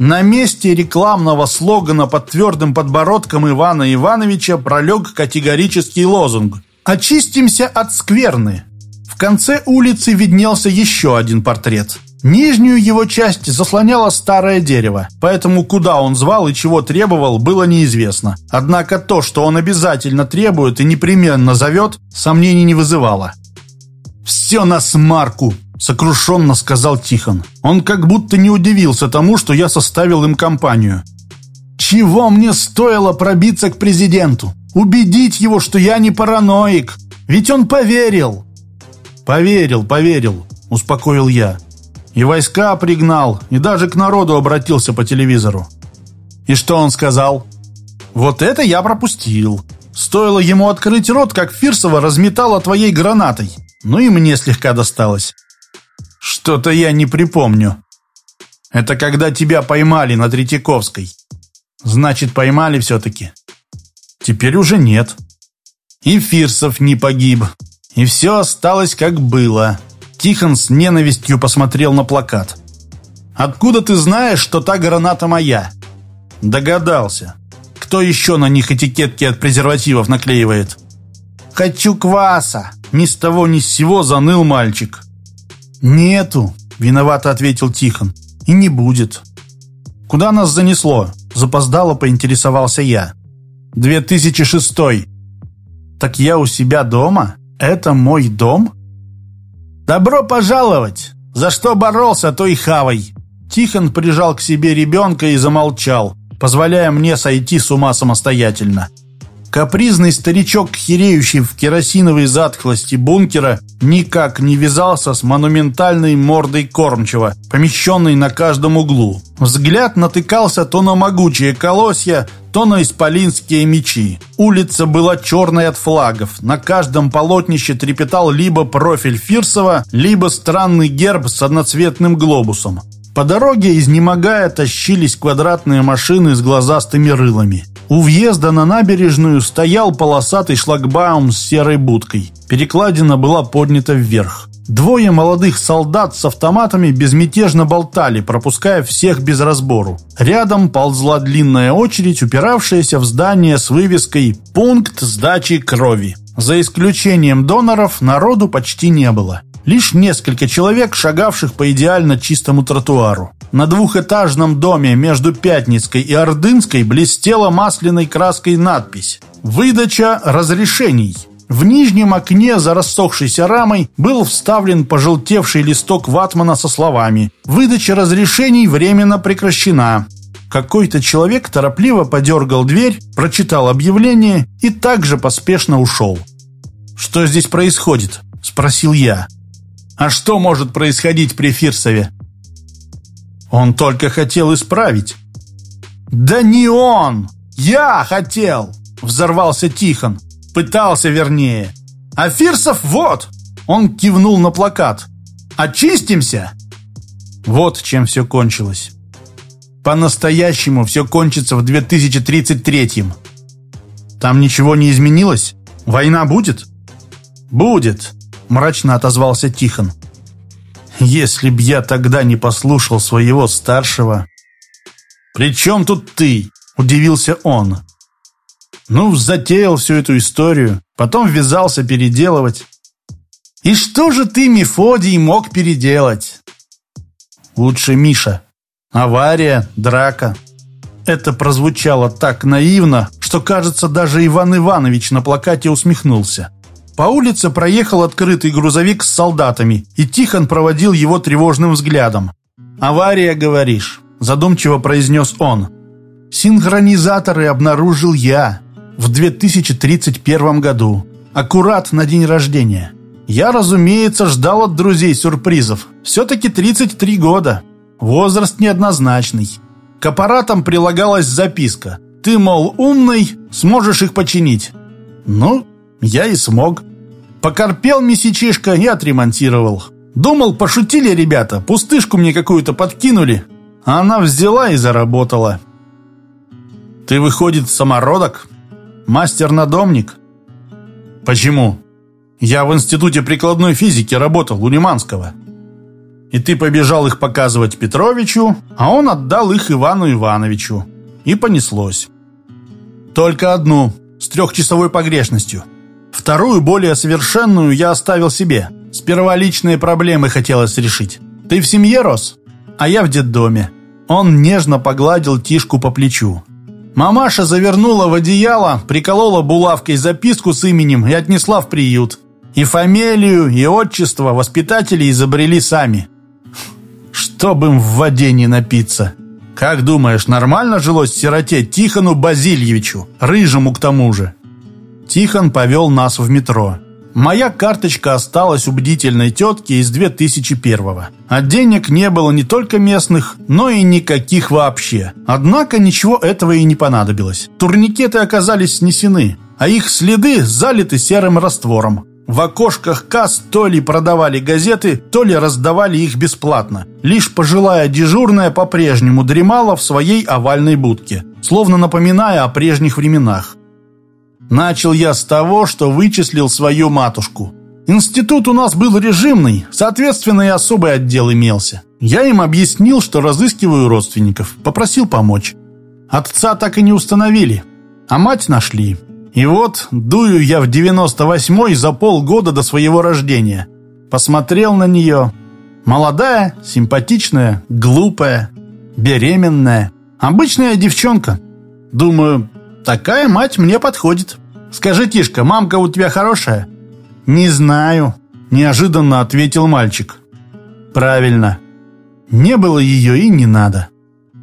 На месте рекламного слогана под твердым подбородком Ивана Ивановича пролег категорический лозунг «Очистимся от скверны». Конце улицы виднелся еще один портрет. Нижнюю его часть заслоняло старое дерево, поэтому куда он звал и чего требовал, было неизвестно. Однако то, что он обязательно требует и непременно зовет, сомнений не вызывало. «Все на смарку!» — сокрушенно сказал Тихон. Он как будто не удивился тому, что я составил им компанию. «Чего мне стоило пробиться к президенту? Убедить его, что я не параноик? Ведь он поверил!» «Поверил, поверил», — успокоил я. «И войска пригнал, и даже к народу обратился по телевизору». «И что он сказал?» «Вот это я пропустил. Стоило ему открыть рот, как Фирсова разметала твоей гранатой. Ну и мне слегка досталось». Что-то я не припомню. Это когда тебя поймали на Третьяковской. Значит, поймали все-таки. Теперь уже нет. И Фирсов не погиб. И все осталось как было. Тихон с ненавистью посмотрел на плакат. «Откуда ты знаешь, что та граната моя?» «Догадался. Кто еще на них этикетки от презервативов наклеивает?» «Хочу кваса!» Ни с того ни с сего заныл мальчик. «Нету», — виновато ответил Тихон. «И не будет». «Куда нас занесло?» — запоздало поинтересовался я. «2006». «Так я у себя дома? Это мой дом?» «Добро пожаловать! За что боролся, то и хавай!» Тихон прижал к себе ребенка и замолчал, позволяя мне сойти с ума самостоятельно. Капризный старичок, хереющий в керосиновой затхлости бункера, никак не вязался с монументальной мордой кормчего, помещенной на каждом углу. Взгляд натыкался то на могучие колосья, то на исполинские мечи. Улица была черной от флагов. На каждом полотнище трепетал либо профиль Фирсова, либо странный герб с одноцветным глобусом. По дороге, изнемогая, тащились квадратные машины с глазастыми рылами. У въезда на набережную стоял полосатый шлагбаум с серой будкой. Перекладина была поднята вверх. Двое молодых солдат с автоматами безмятежно болтали, пропуская всех без разбору. Рядом ползла длинная очередь, упиравшаяся в здание с вывеской «Пункт сдачи крови». За исключением доноров народу почти не было. Лишь несколько человек, шагавших по идеально чистому тротуару. На двухэтажном доме между Пятницкой и Ордынской блестела масляной краской надпись «Выдача разрешений». В нижнем окне за рассохшейся рамой был вставлен пожелтевший листок ватмана со словами «Выдача разрешений временно прекращена». Какой-то человек торопливо подергал дверь, прочитал объявление и также поспешно ушел. «Что здесь происходит?» – спросил я. «А что может происходить при Фирсове?» Он только хотел исправить. «Да не он! Я хотел!» Взорвался Тихон. Пытался, вернее. «А Фирсов вот!» Он кивнул на плакат. «Очистимся!» Вот чем все кончилось. По-настоящему все кончится в 2033-м. Там ничего не изменилось? Война будет? Будет, мрачно отозвался Тихон. Если б я тогда не послушал своего старшего... «При чем тут ты?» – удивился он. Ну, затеял всю эту историю, потом ввязался переделывать. И что же ты, Мефодий, мог переделать? Лучше Миша. Авария, драка. Это прозвучало так наивно, что, кажется, даже Иван Иванович на плакате усмехнулся. По улице проехал открытый грузовик с солдатами, и Тихон проводил его тревожным взглядом. «Авария, говоришь?» – задумчиво произнес он. «Синхронизаторы обнаружил я в 2031 году, аккурат на день рождения. Я, разумеется, ждал от друзей сюрпризов. Все-таки 33 года. Возраст неоднозначный. К аппаратам прилагалась записка. Ты, мол, умный, сможешь их починить. Ну, я и смог. Покорпел месячишка и отремонтировал. Думал, пошутили ребята, пустышку мне какую-то подкинули. А она взяла и заработала. Ты, выходит, самородок? Мастер-надомник? Почему? Я в институте прикладной физики работал у Лиманского. И ты побежал их показывать Петровичу, а он отдал их Ивану Ивановичу. И понеслось. Только одну, с трехчасовой погрешностью. Вторую, более совершенную, я оставил себе. Сперва личные проблемы хотелось решить. Ты в семье рос? А я в детдоме. Он нежно погладил Тишку по плечу. Мамаша завернула в одеяло, приколола булавкой записку с именем и отнесла в приют. И фамилию, и отчество воспитатели изобрели сами. Чтоб им в воде не напиться. Как думаешь, нормально жилось сироте Тихону Базильевичу, рыжему к тому же? Тихон повел нас в метро. Моя карточка осталась у бдительной тетки из 2001-го. А денег не было не только местных, но и никаких вообще. Однако ничего этого и не понадобилось. Турникеты оказались снесены, а их следы залиты серым раствором. В окошках касс то ли продавали газеты, то ли раздавали их бесплатно. Лишь пожилая дежурная по-прежнему дремала в своей овальной будке, словно напоминая о прежних временах. Начал я с того, что вычислил свою матушку. Институт у нас был режимный, соответственно и особый отдел имелся. Я им объяснил, что разыскиваю родственников, попросил помочь. Отца так и не установили, а мать нашли. И вот дую я в 98-й за полгода до своего рождения. Посмотрел на нее. Молодая, симпатичная, глупая, беременная. Обычная девчонка. Думаю, Такая мать мне подходит. Скажи, Тишка, мамка у тебя хорошая? Не знаю, неожиданно ответил мальчик. Правильно. Не было ее и не надо.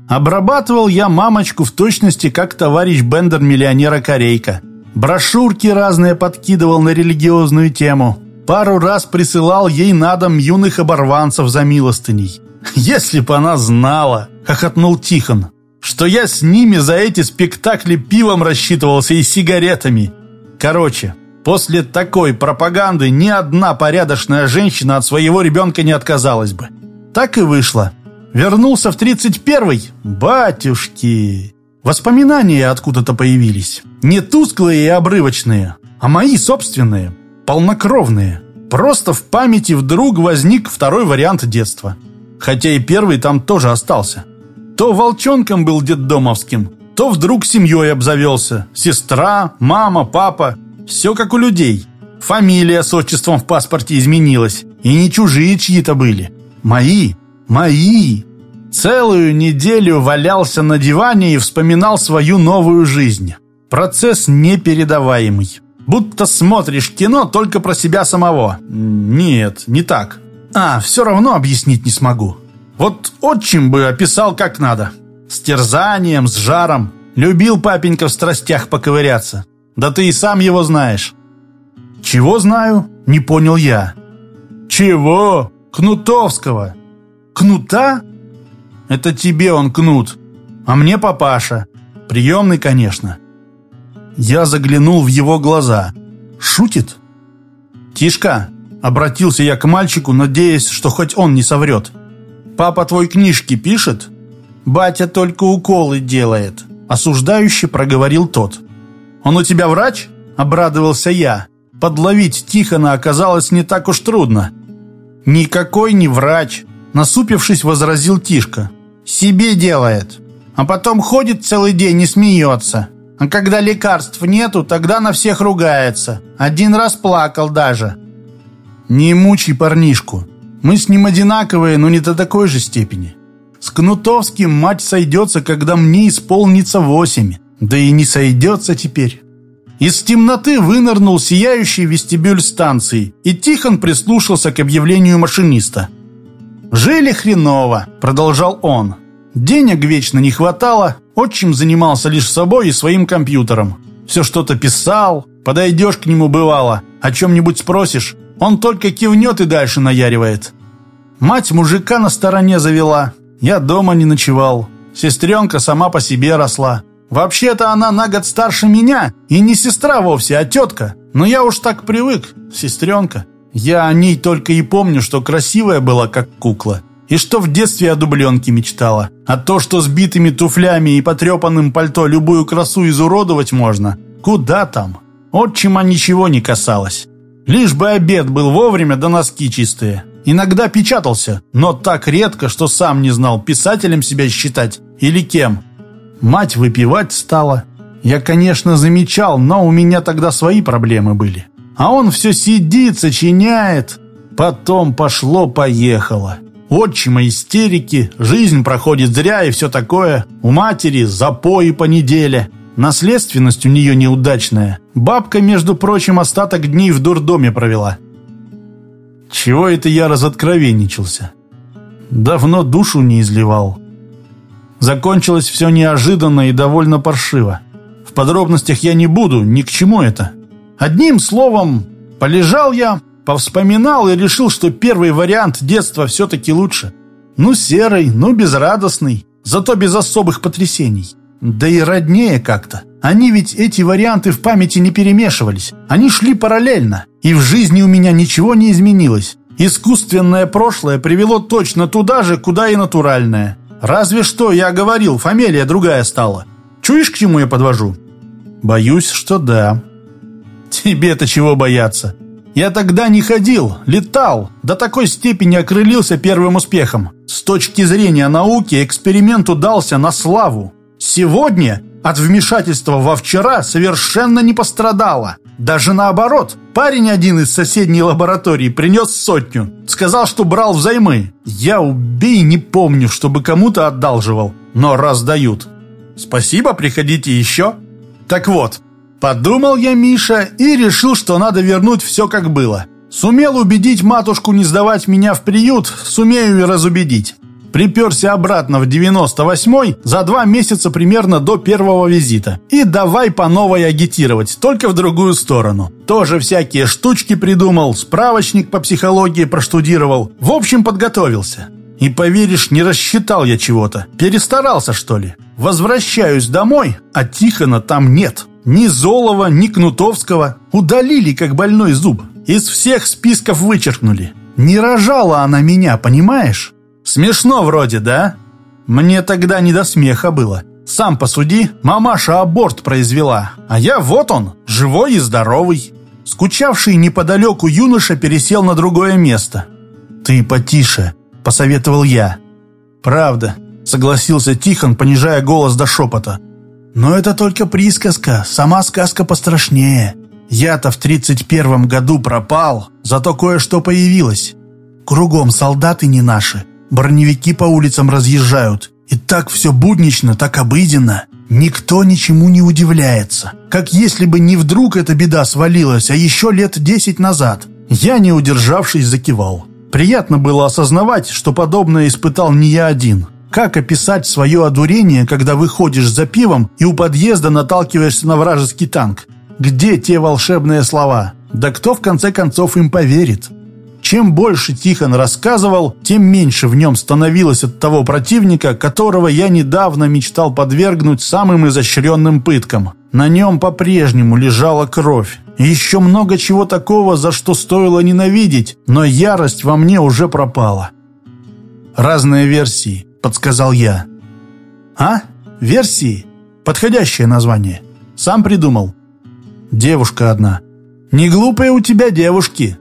Обрабатывал я мамочку в точности, как товарищ Бендер миллионера Корейка. Брошюрки разные подкидывал на религиозную тему. Пару раз присылал ей на дом юных оборванцев за милостыней. «Если б она знала!» — хохотнул Тихон что я с ними за эти спектакли пивом рассчитывался и сигаретами. Короче, после такой пропаганды ни одна порядочная женщина от своего ребенка не отказалась бы. Так и вышло. Вернулся в 31-й. Батюшки! Воспоминания откуда-то появились. Не тусклые и обрывочные, а мои собственные, полнокровные. Просто в памяти вдруг возник второй вариант детства. Хотя и первый там тоже остался. То волчонком был детдомовским, то вдруг семьей обзавелся. Сестра, мама, папа. Все как у людей. Фамилия с отчеством в паспорте изменилась. И не чужие чьи-то были. Мои. Мои. Целую неделю валялся на диване и вспоминал свою новую жизнь. Процесс непередаваемый. Будто смотришь кино только про себя самого. Нет, не так. А, все равно объяснить не смогу. Вот отчим бы описал как надо. С терзанием, с жаром. Любил папенька в страстях поковыряться. Да ты и сам его знаешь. Чего знаю? Не понял я. Чего? Кнутовского. Кнута? Это тебе он кнут. А мне папаша. Приемный, конечно. Я заглянул в его глаза. Шутит? Тишка, обратился я к мальчику, надеясь, что хоть он не соврет. Папа твой книжки пишет? «Батя только уколы делает», — осуждающе проговорил тот. «Он у тебя врач?» — обрадовался я. Подловить Тихона оказалось не так уж трудно. «Никакой не врач», — насупившись, возразил Тишка. «Себе делает. А потом ходит целый день и смеется. А когда лекарств нету, тогда на всех ругается. Один раз плакал даже». «Не мучай парнишку. Мы с ним одинаковые, но не до такой же степени. С Кнутовским мать сойдется, когда мне исполнится восемь. Да и не сойдется теперь». Из темноты вынырнул сияющий вестибюль станции, и Тихон прислушался к объявлению машиниста. «Жили хреново», — продолжал он. «Денег вечно не хватало, отчим занимался лишь собой и своим компьютером. Все что-то писал, подойдешь к нему бывало, о чем-нибудь спросишь, он только кивнет и дальше наяривает. Мать мужика на стороне завела, я дома не ночевал, сестренка сама по себе росла». Вообще-то она на год старше меня, и не сестра вовсе, а тетка. Но я уж так привык, сестренка. Я о ней только и помню, что красивая была, как кукла. И что в детстве о дубленке мечтала. А то, что с битыми туфлями и потрепанным пальто любую красу изуродовать можно, куда там? Отчима ничего не касалось. Лишь бы обед был вовремя, да носки чистые. Иногда печатался, но так редко, что сам не знал, писателем себя считать или кем. Мать выпивать стала. Я, конечно, замечал, но у меня тогда свои проблемы были. А он все сидит, сочиняет. Потом пошло-поехало. Отчима истерики, жизнь проходит зря и все такое. У матери запои по неделе. Наследственность у нее неудачная. Бабка, между прочим, остаток дней в дурдоме провела. Чего это я разоткровенничался? Давно душу не изливал. Закончилось все неожиданно и довольно паршиво. В подробностях я не буду, ни к чему это. Одним словом, полежал я, повспоминал и решил, что первый вариант детства все-таки лучше. Ну, серый, ну, безрадостный, зато без особых потрясений. Да и роднее как-то. Они ведь эти варианты в памяти не перемешивались. Они шли параллельно. И в жизни у меня ничего не изменилось. Искусственное прошлое привело точно туда же, куда и натуральное. Разве что, я говорил, фамилия другая стала. Чуешь, к чему я подвожу? Боюсь, что да. Тебе-то чего бояться? Я тогда не ходил, летал, до такой степени окрылился первым успехом. С точки зрения науки эксперимент удался на славу. Сегодня от вмешательства во вчера совершенно не пострадало. Даже наоборот, парень один из соседней лаборатории принес сотню. Сказал, что брал взаймы. Я убей не помню, чтобы кому-то одалживал. Но раздают. Спасибо, приходите еще. Так вот, подумал я, Миша, и решил, что надо вернуть все как было. Сумел убедить матушку не сдавать меня в приют, сумею и разубедить. Приперся обратно в 98-й за два месяца примерно до первого визита. И давай по новой агитировать, только в другую сторону. Тоже всякие штучки придумал, справочник по психологии проштудировал. В общем, подготовился. И поверишь, не рассчитал я чего-то. Перестарался, что ли. Возвращаюсь домой, а Тихона там нет. Ни Золова, ни Кнутовского. Удалили, как больной зуб. Из всех списков вычеркнули. Не рожала она меня, понимаешь? Смешно вроде, да? Мне тогда не до смеха было. Сам посуди, мамаша аборт произвела, а я вот он, живой и здоровый. Скучавший неподалеку юноша пересел на другое место. «Ты потише», — посоветовал я. «Правда», — согласился Тихон, понижая голос до шепота. «Но это только присказка, сама сказка пострашнее. Я-то в тридцать первом году пропал, зато кое-что появилось. Кругом солдаты не наши, Броневики по улицам разъезжают. И так все буднично, так обыденно. Никто ничему не удивляется. Как если бы не вдруг эта беда свалилась, а еще лет десять назад. Я, не удержавшись, закивал. Приятно было осознавать, что подобное испытал не я один. Как описать свое одурение, когда выходишь за пивом и у подъезда наталкиваешься на вражеский танк? Где те волшебные слова? Да кто в конце концов им поверит? Чем больше Тихон рассказывал, тем меньше в нем становилось от того противника, которого я недавно мечтал подвергнуть самым изощренным пыткам. На нем по-прежнему лежала кровь. И еще много чего такого, за что стоило ненавидеть, но ярость во мне уже пропала. «Разные версии», — подсказал я. А? Версии? Подходящее название. Сам придумал. Девушка одна. Не глупые у тебя девушки.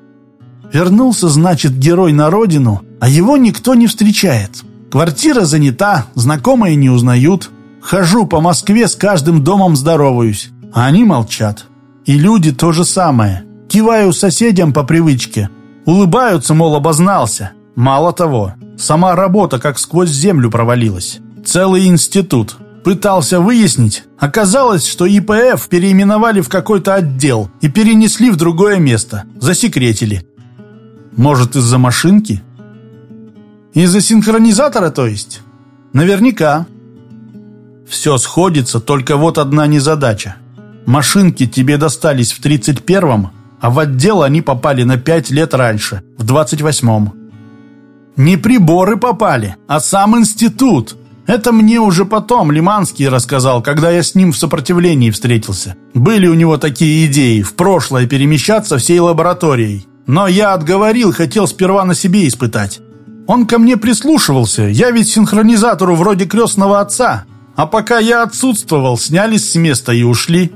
Вернулся, значит, герой на родину, а его никто не встречает. Квартира занята, знакомые не узнают. Хожу по Москве, с каждым домом здороваюсь, а они молчат. И люди то же самое. Киваю соседям по привычке. Улыбаются, мол, обознался. Мало того, сама работа как сквозь землю провалилась. Целый институт. Пытался выяснить. Оказалось, что ИПФ переименовали в какой-то отдел и перенесли в другое место. Засекретили. Может, из-за машинки? Из-за синхронизатора, то есть? Наверняка. Все сходится, только вот одна незадача. Машинки тебе достались в 31-м, а в отдел они попали на 5 лет раньше, в 28-м. Не приборы попали, а сам институт. Это мне уже потом Лиманский рассказал, когда я с ним в сопротивлении встретился. Были у него такие идеи, в прошлое перемещаться всей лабораторией. Но я отговорил, хотел сперва на себе испытать. Он ко мне прислушивался, я ведь синхронизатору вроде крестного отца. А пока я отсутствовал, снялись с места и ушли.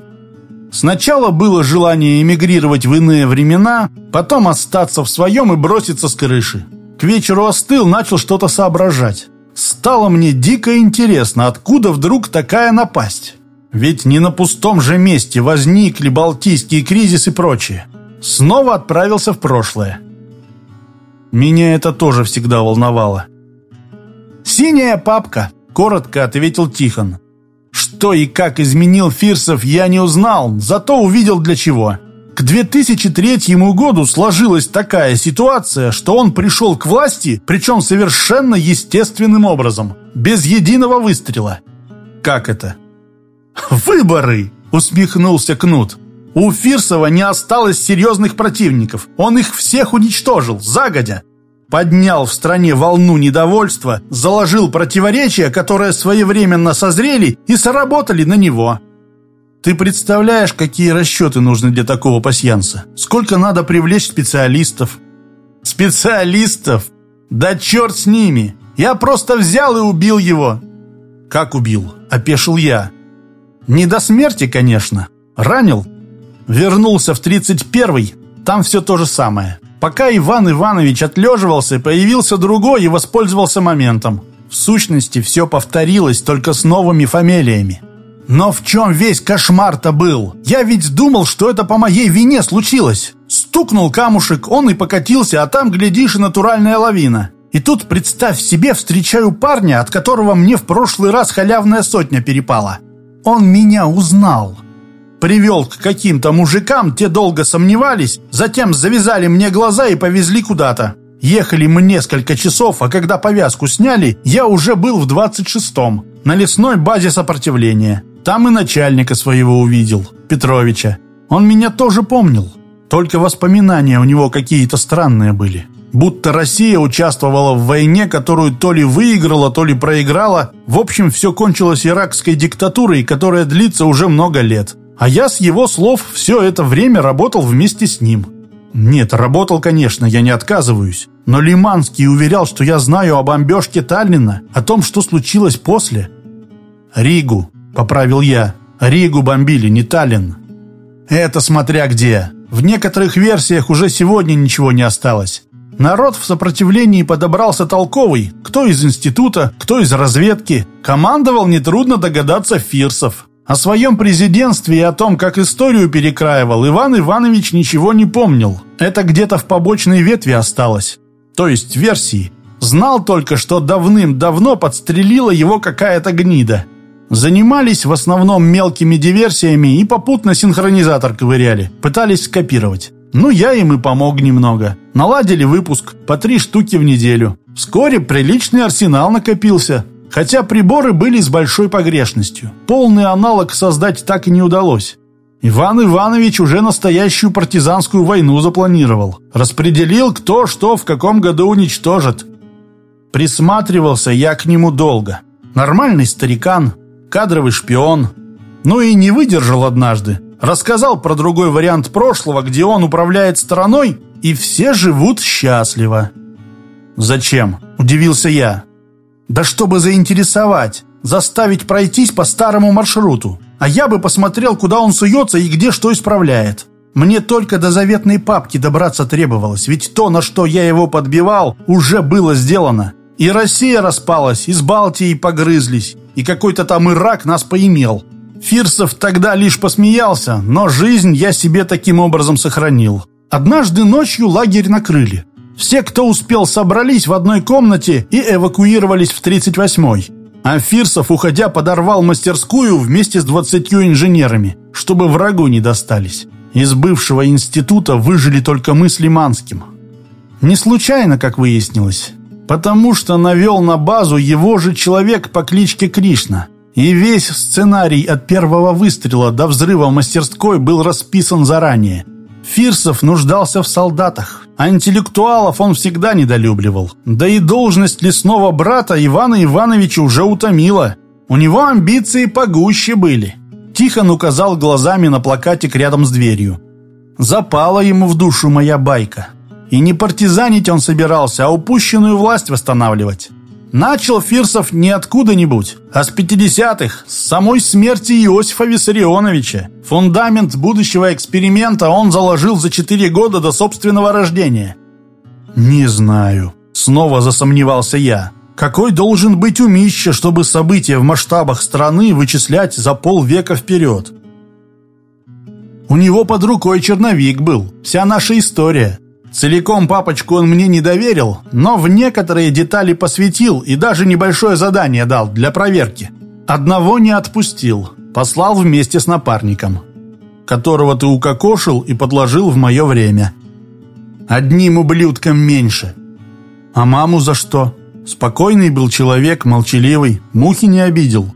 Сначала было желание эмигрировать в иные времена, потом остаться в своем и броситься с крыши. К вечеру остыл, начал что-то соображать. Стало мне дико интересно, откуда вдруг такая напасть. Ведь не на пустом же месте возникли Балтийский кризис и прочее. Снова отправился в прошлое. Меня это тоже всегда волновало. «Синяя папка», — коротко ответил Тихон. Что и как изменил Фирсов, я не узнал, зато увидел для чего. К 2003 году сложилась такая ситуация, что он пришел к власти, причем совершенно естественным образом, без единого выстрела. Как это? «Выборы!» — усмехнулся Кнут. У Фирсова не осталось серьезных противников. Он их всех уничтожил, загодя. Поднял в стране волну недовольства, заложил противоречия, которые своевременно созрели и сработали на него. Ты представляешь, какие расчеты нужны для такого пасьянса? Сколько надо привлечь специалистов? Специалистов? Да черт с ними! Я просто взял и убил его. Как убил? Опешил я. Не до смерти, конечно. Ранил, Вернулся в 31-й, там все то же самое. Пока Иван Иванович отлеживался, появился другой и воспользовался моментом. В сущности, все повторилось, только с новыми фамилиями. Но в чем весь кошмар-то был? Я ведь думал, что это по моей вине случилось. Стукнул камушек, он и покатился, а там, глядишь, и натуральная лавина. И тут, представь себе, встречаю парня, от которого мне в прошлый раз халявная сотня перепала. Он меня узнал. Привел к каким-то мужикам, те долго сомневались, затем завязали мне глаза и повезли куда-то. Ехали мы несколько часов, а когда повязку сняли, я уже был в 26-м, на лесной базе сопротивления. Там и начальника своего увидел, Петровича. Он меня тоже помнил, только воспоминания у него какие-то странные были. Будто Россия участвовала в войне, которую то ли выиграла, то ли проиграла. В общем, все кончилось иракской диктатурой, которая длится уже много лет. А я с его слов все это время работал вместе с ним. Нет, работал, конечно, я не отказываюсь. Но Лиманский уверял, что я знаю об бомбежке Таллина, о том, что случилось после. Ригу, поправил я. Ригу бомбили, не Таллин. Это смотря где. В некоторых версиях уже сегодня ничего не осталось. Народ в сопротивлении подобрался толковый, кто из института, кто из разведки. Командовал нетрудно догадаться Фирсов. О своем президентстве и о том, как историю перекраивал, Иван Иванович ничего не помнил. Это где-то в побочной ветви осталось. То есть версии. Знал только, что давным-давно подстрелила его какая-то гнида. Занимались в основном мелкими диверсиями и попутно синхронизатор ковыряли. Пытались скопировать. Ну, я им и помог немного. Наладили выпуск по три штуки в неделю. Вскоре приличный арсенал накопился. Хотя приборы были с большой погрешностью. Полный аналог создать так и не удалось. Иван Иванович уже настоящую партизанскую войну запланировал. Распределил, кто что в каком году уничтожит. Присматривался я к нему долго. Нормальный старикан, кадровый шпион. Ну и не выдержал однажды. Рассказал про другой вариант прошлого, где он управляет страной, и все живут счастливо. «Зачем?» – удивился я. Да чтобы заинтересовать. заставить пройтись по старому маршруту. А я бы посмотрел, куда он суется и где что исправляет. Мне только до заветной папки добраться требовалось, ведь то, на что я его подбивал, уже было сделано. И Россия распалась, и с Балтией погрызлись, и какой-то там Ирак нас поимел. Фирсов тогда лишь посмеялся, но жизнь я себе таким образом сохранил. Однажды ночью лагерь накрыли. Все, кто успел, собрались в одной комнате и эвакуировались в 38-й. А Фирсов, уходя, подорвал мастерскую вместе с 20 инженерами, чтобы врагу не достались. Из бывшего института выжили только мы с Лиманским. Не случайно, как выяснилось, потому что навел на базу его же человек по кличке Кришна. И весь сценарий от первого выстрела до взрыва мастерской был расписан заранее – Фирсов нуждался в солдатах, а интеллектуалов он всегда недолюбливал. Да и должность лесного брата Ивана Ивановича уже утомила. У него амбиции погуще были. Тихон указал глазами на плакатик рядом с дверью. Запала ему в душу моя байка. И не партизанить он собирался, а упущенную власть восстанавливать. Начал Фирсов не откуда-нибудь, а с 50-х, с самой смерти Иосифа Виссарионовича. Фундамент будущего эксперимента он заложил за 4 года до собственного рождения. «Не знаю», — снова засомневался я. «Какой должен быть умище, чтобы события в масштабах страны вычислять за полвека вперед?» У него под рукой черновик был, вся наша история. Целиком папочку он мне не доверил, но в некоторые детали посвятил и даже небольшое задание дал для проверки. Одного не отпустил, послал вместе с напарником, которого ты укокошил и подложил в мое время. Одним ублюдком меньше. А маму за что? Спокойный был человек, молчаливый, мухи не обидел.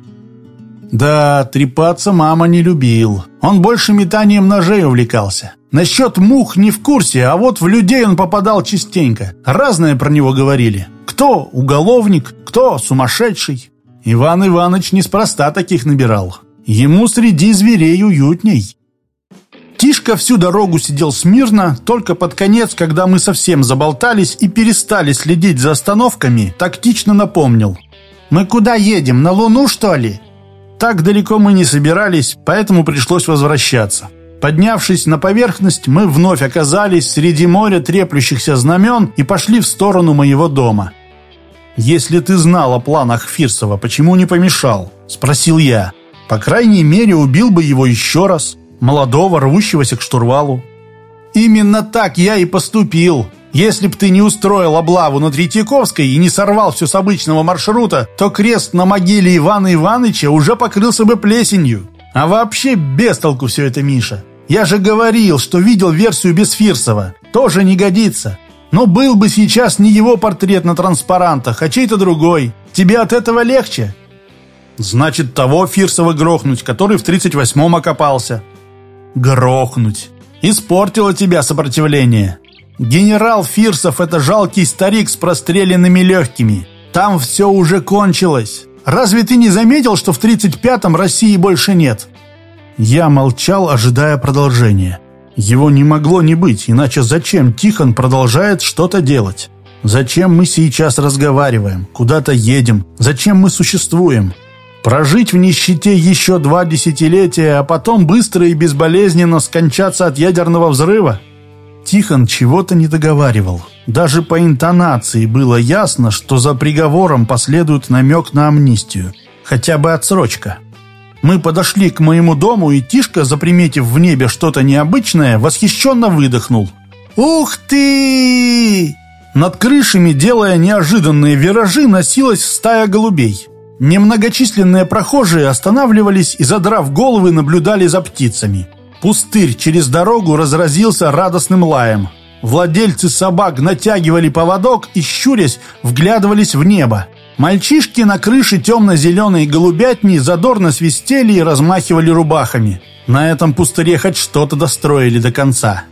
Да, трепаться мама не любил. Он больше метанием ножей увлекался. Насчет мух не в курсе, а вот в людей он попадал частенько. Разное про него говорили. Кто уголовник, кто сумасшедший. Иван Иванович неспроста таких набирал. Ему среди зверей уютней. Тишка всю дорогу сидел смирно, только под конец, когда мы совсем заболтались и перестали следить за остановками, тактично напомнил. «Мы куда едем, на Луну, что ли?» Так далеко мы не собирались, поэтому пришлось возвращаться. Поднявшись на поверхность, мы вновь оказались среди моря треплющихся знамен и пошли в сторону моего дома. «Если ты знал о планах Фирсова, почему не помешал?» – спросил я. «По крайней мере, убил бы его еще раз, молодого, рвущегося к штурвалу». «Именно так я и поступил. Если б ты не устроил облаву на Третьяковской и не сорвал все с обычного маршрута, то крест на могиле Ивана Ивановича уже покрылся бы плесенью. А вообще без толку все это, Миша. Я же говорил, что видел версию без Фирсова. Тоже не годится. Но был бы сейчас не его портрет на транспарантах, а чей-то другой. Тебе от этого легче? Значит, того Фирсова грохнуть, который в 38-м окопался. Грохнуть. Испортило тебя сопротивление. Генерал Фирсов – это жалкий старик с простреленными легкими. Там все уже кончилось. Разве ты не заметил, что в 35-м России больше нет? Я молчал, ожидая продолжения. Его не могло не быть, иначе зачем Тихон продолжает что-то делать? Зачем мы сейчас разговариваем, куда-то едем, зачем мы существуем? Прожить в нищете еще два десятилетия, а потом быстро и безболезненно скончаться от ядерного взрыва? Тихон чего-то не договаривал. Даже по интонации было ясно, что за приговором последует намек на амнистию. Хотя бы отсрочка. Мы подошли к моему дому, и Тишка, заприметив в небе что-то необычное, восхищенно выдохнул. «Ух ты!» Над крышами, делая неожиданные виражи, носилась стая голубей. Немногочисленные прохожие останавливались и, задрав головы, наблюдали за птицами. Пустырь через дорогу разразился радостным лаем. Владельцы собак натягивали поводок и, щурясь, вглядывались в небо. Мальчишки на крыше темно-зеленой голубятни задорно свистели и размахивали рубахами. На этом пустыре хоть что-то достроили до конца.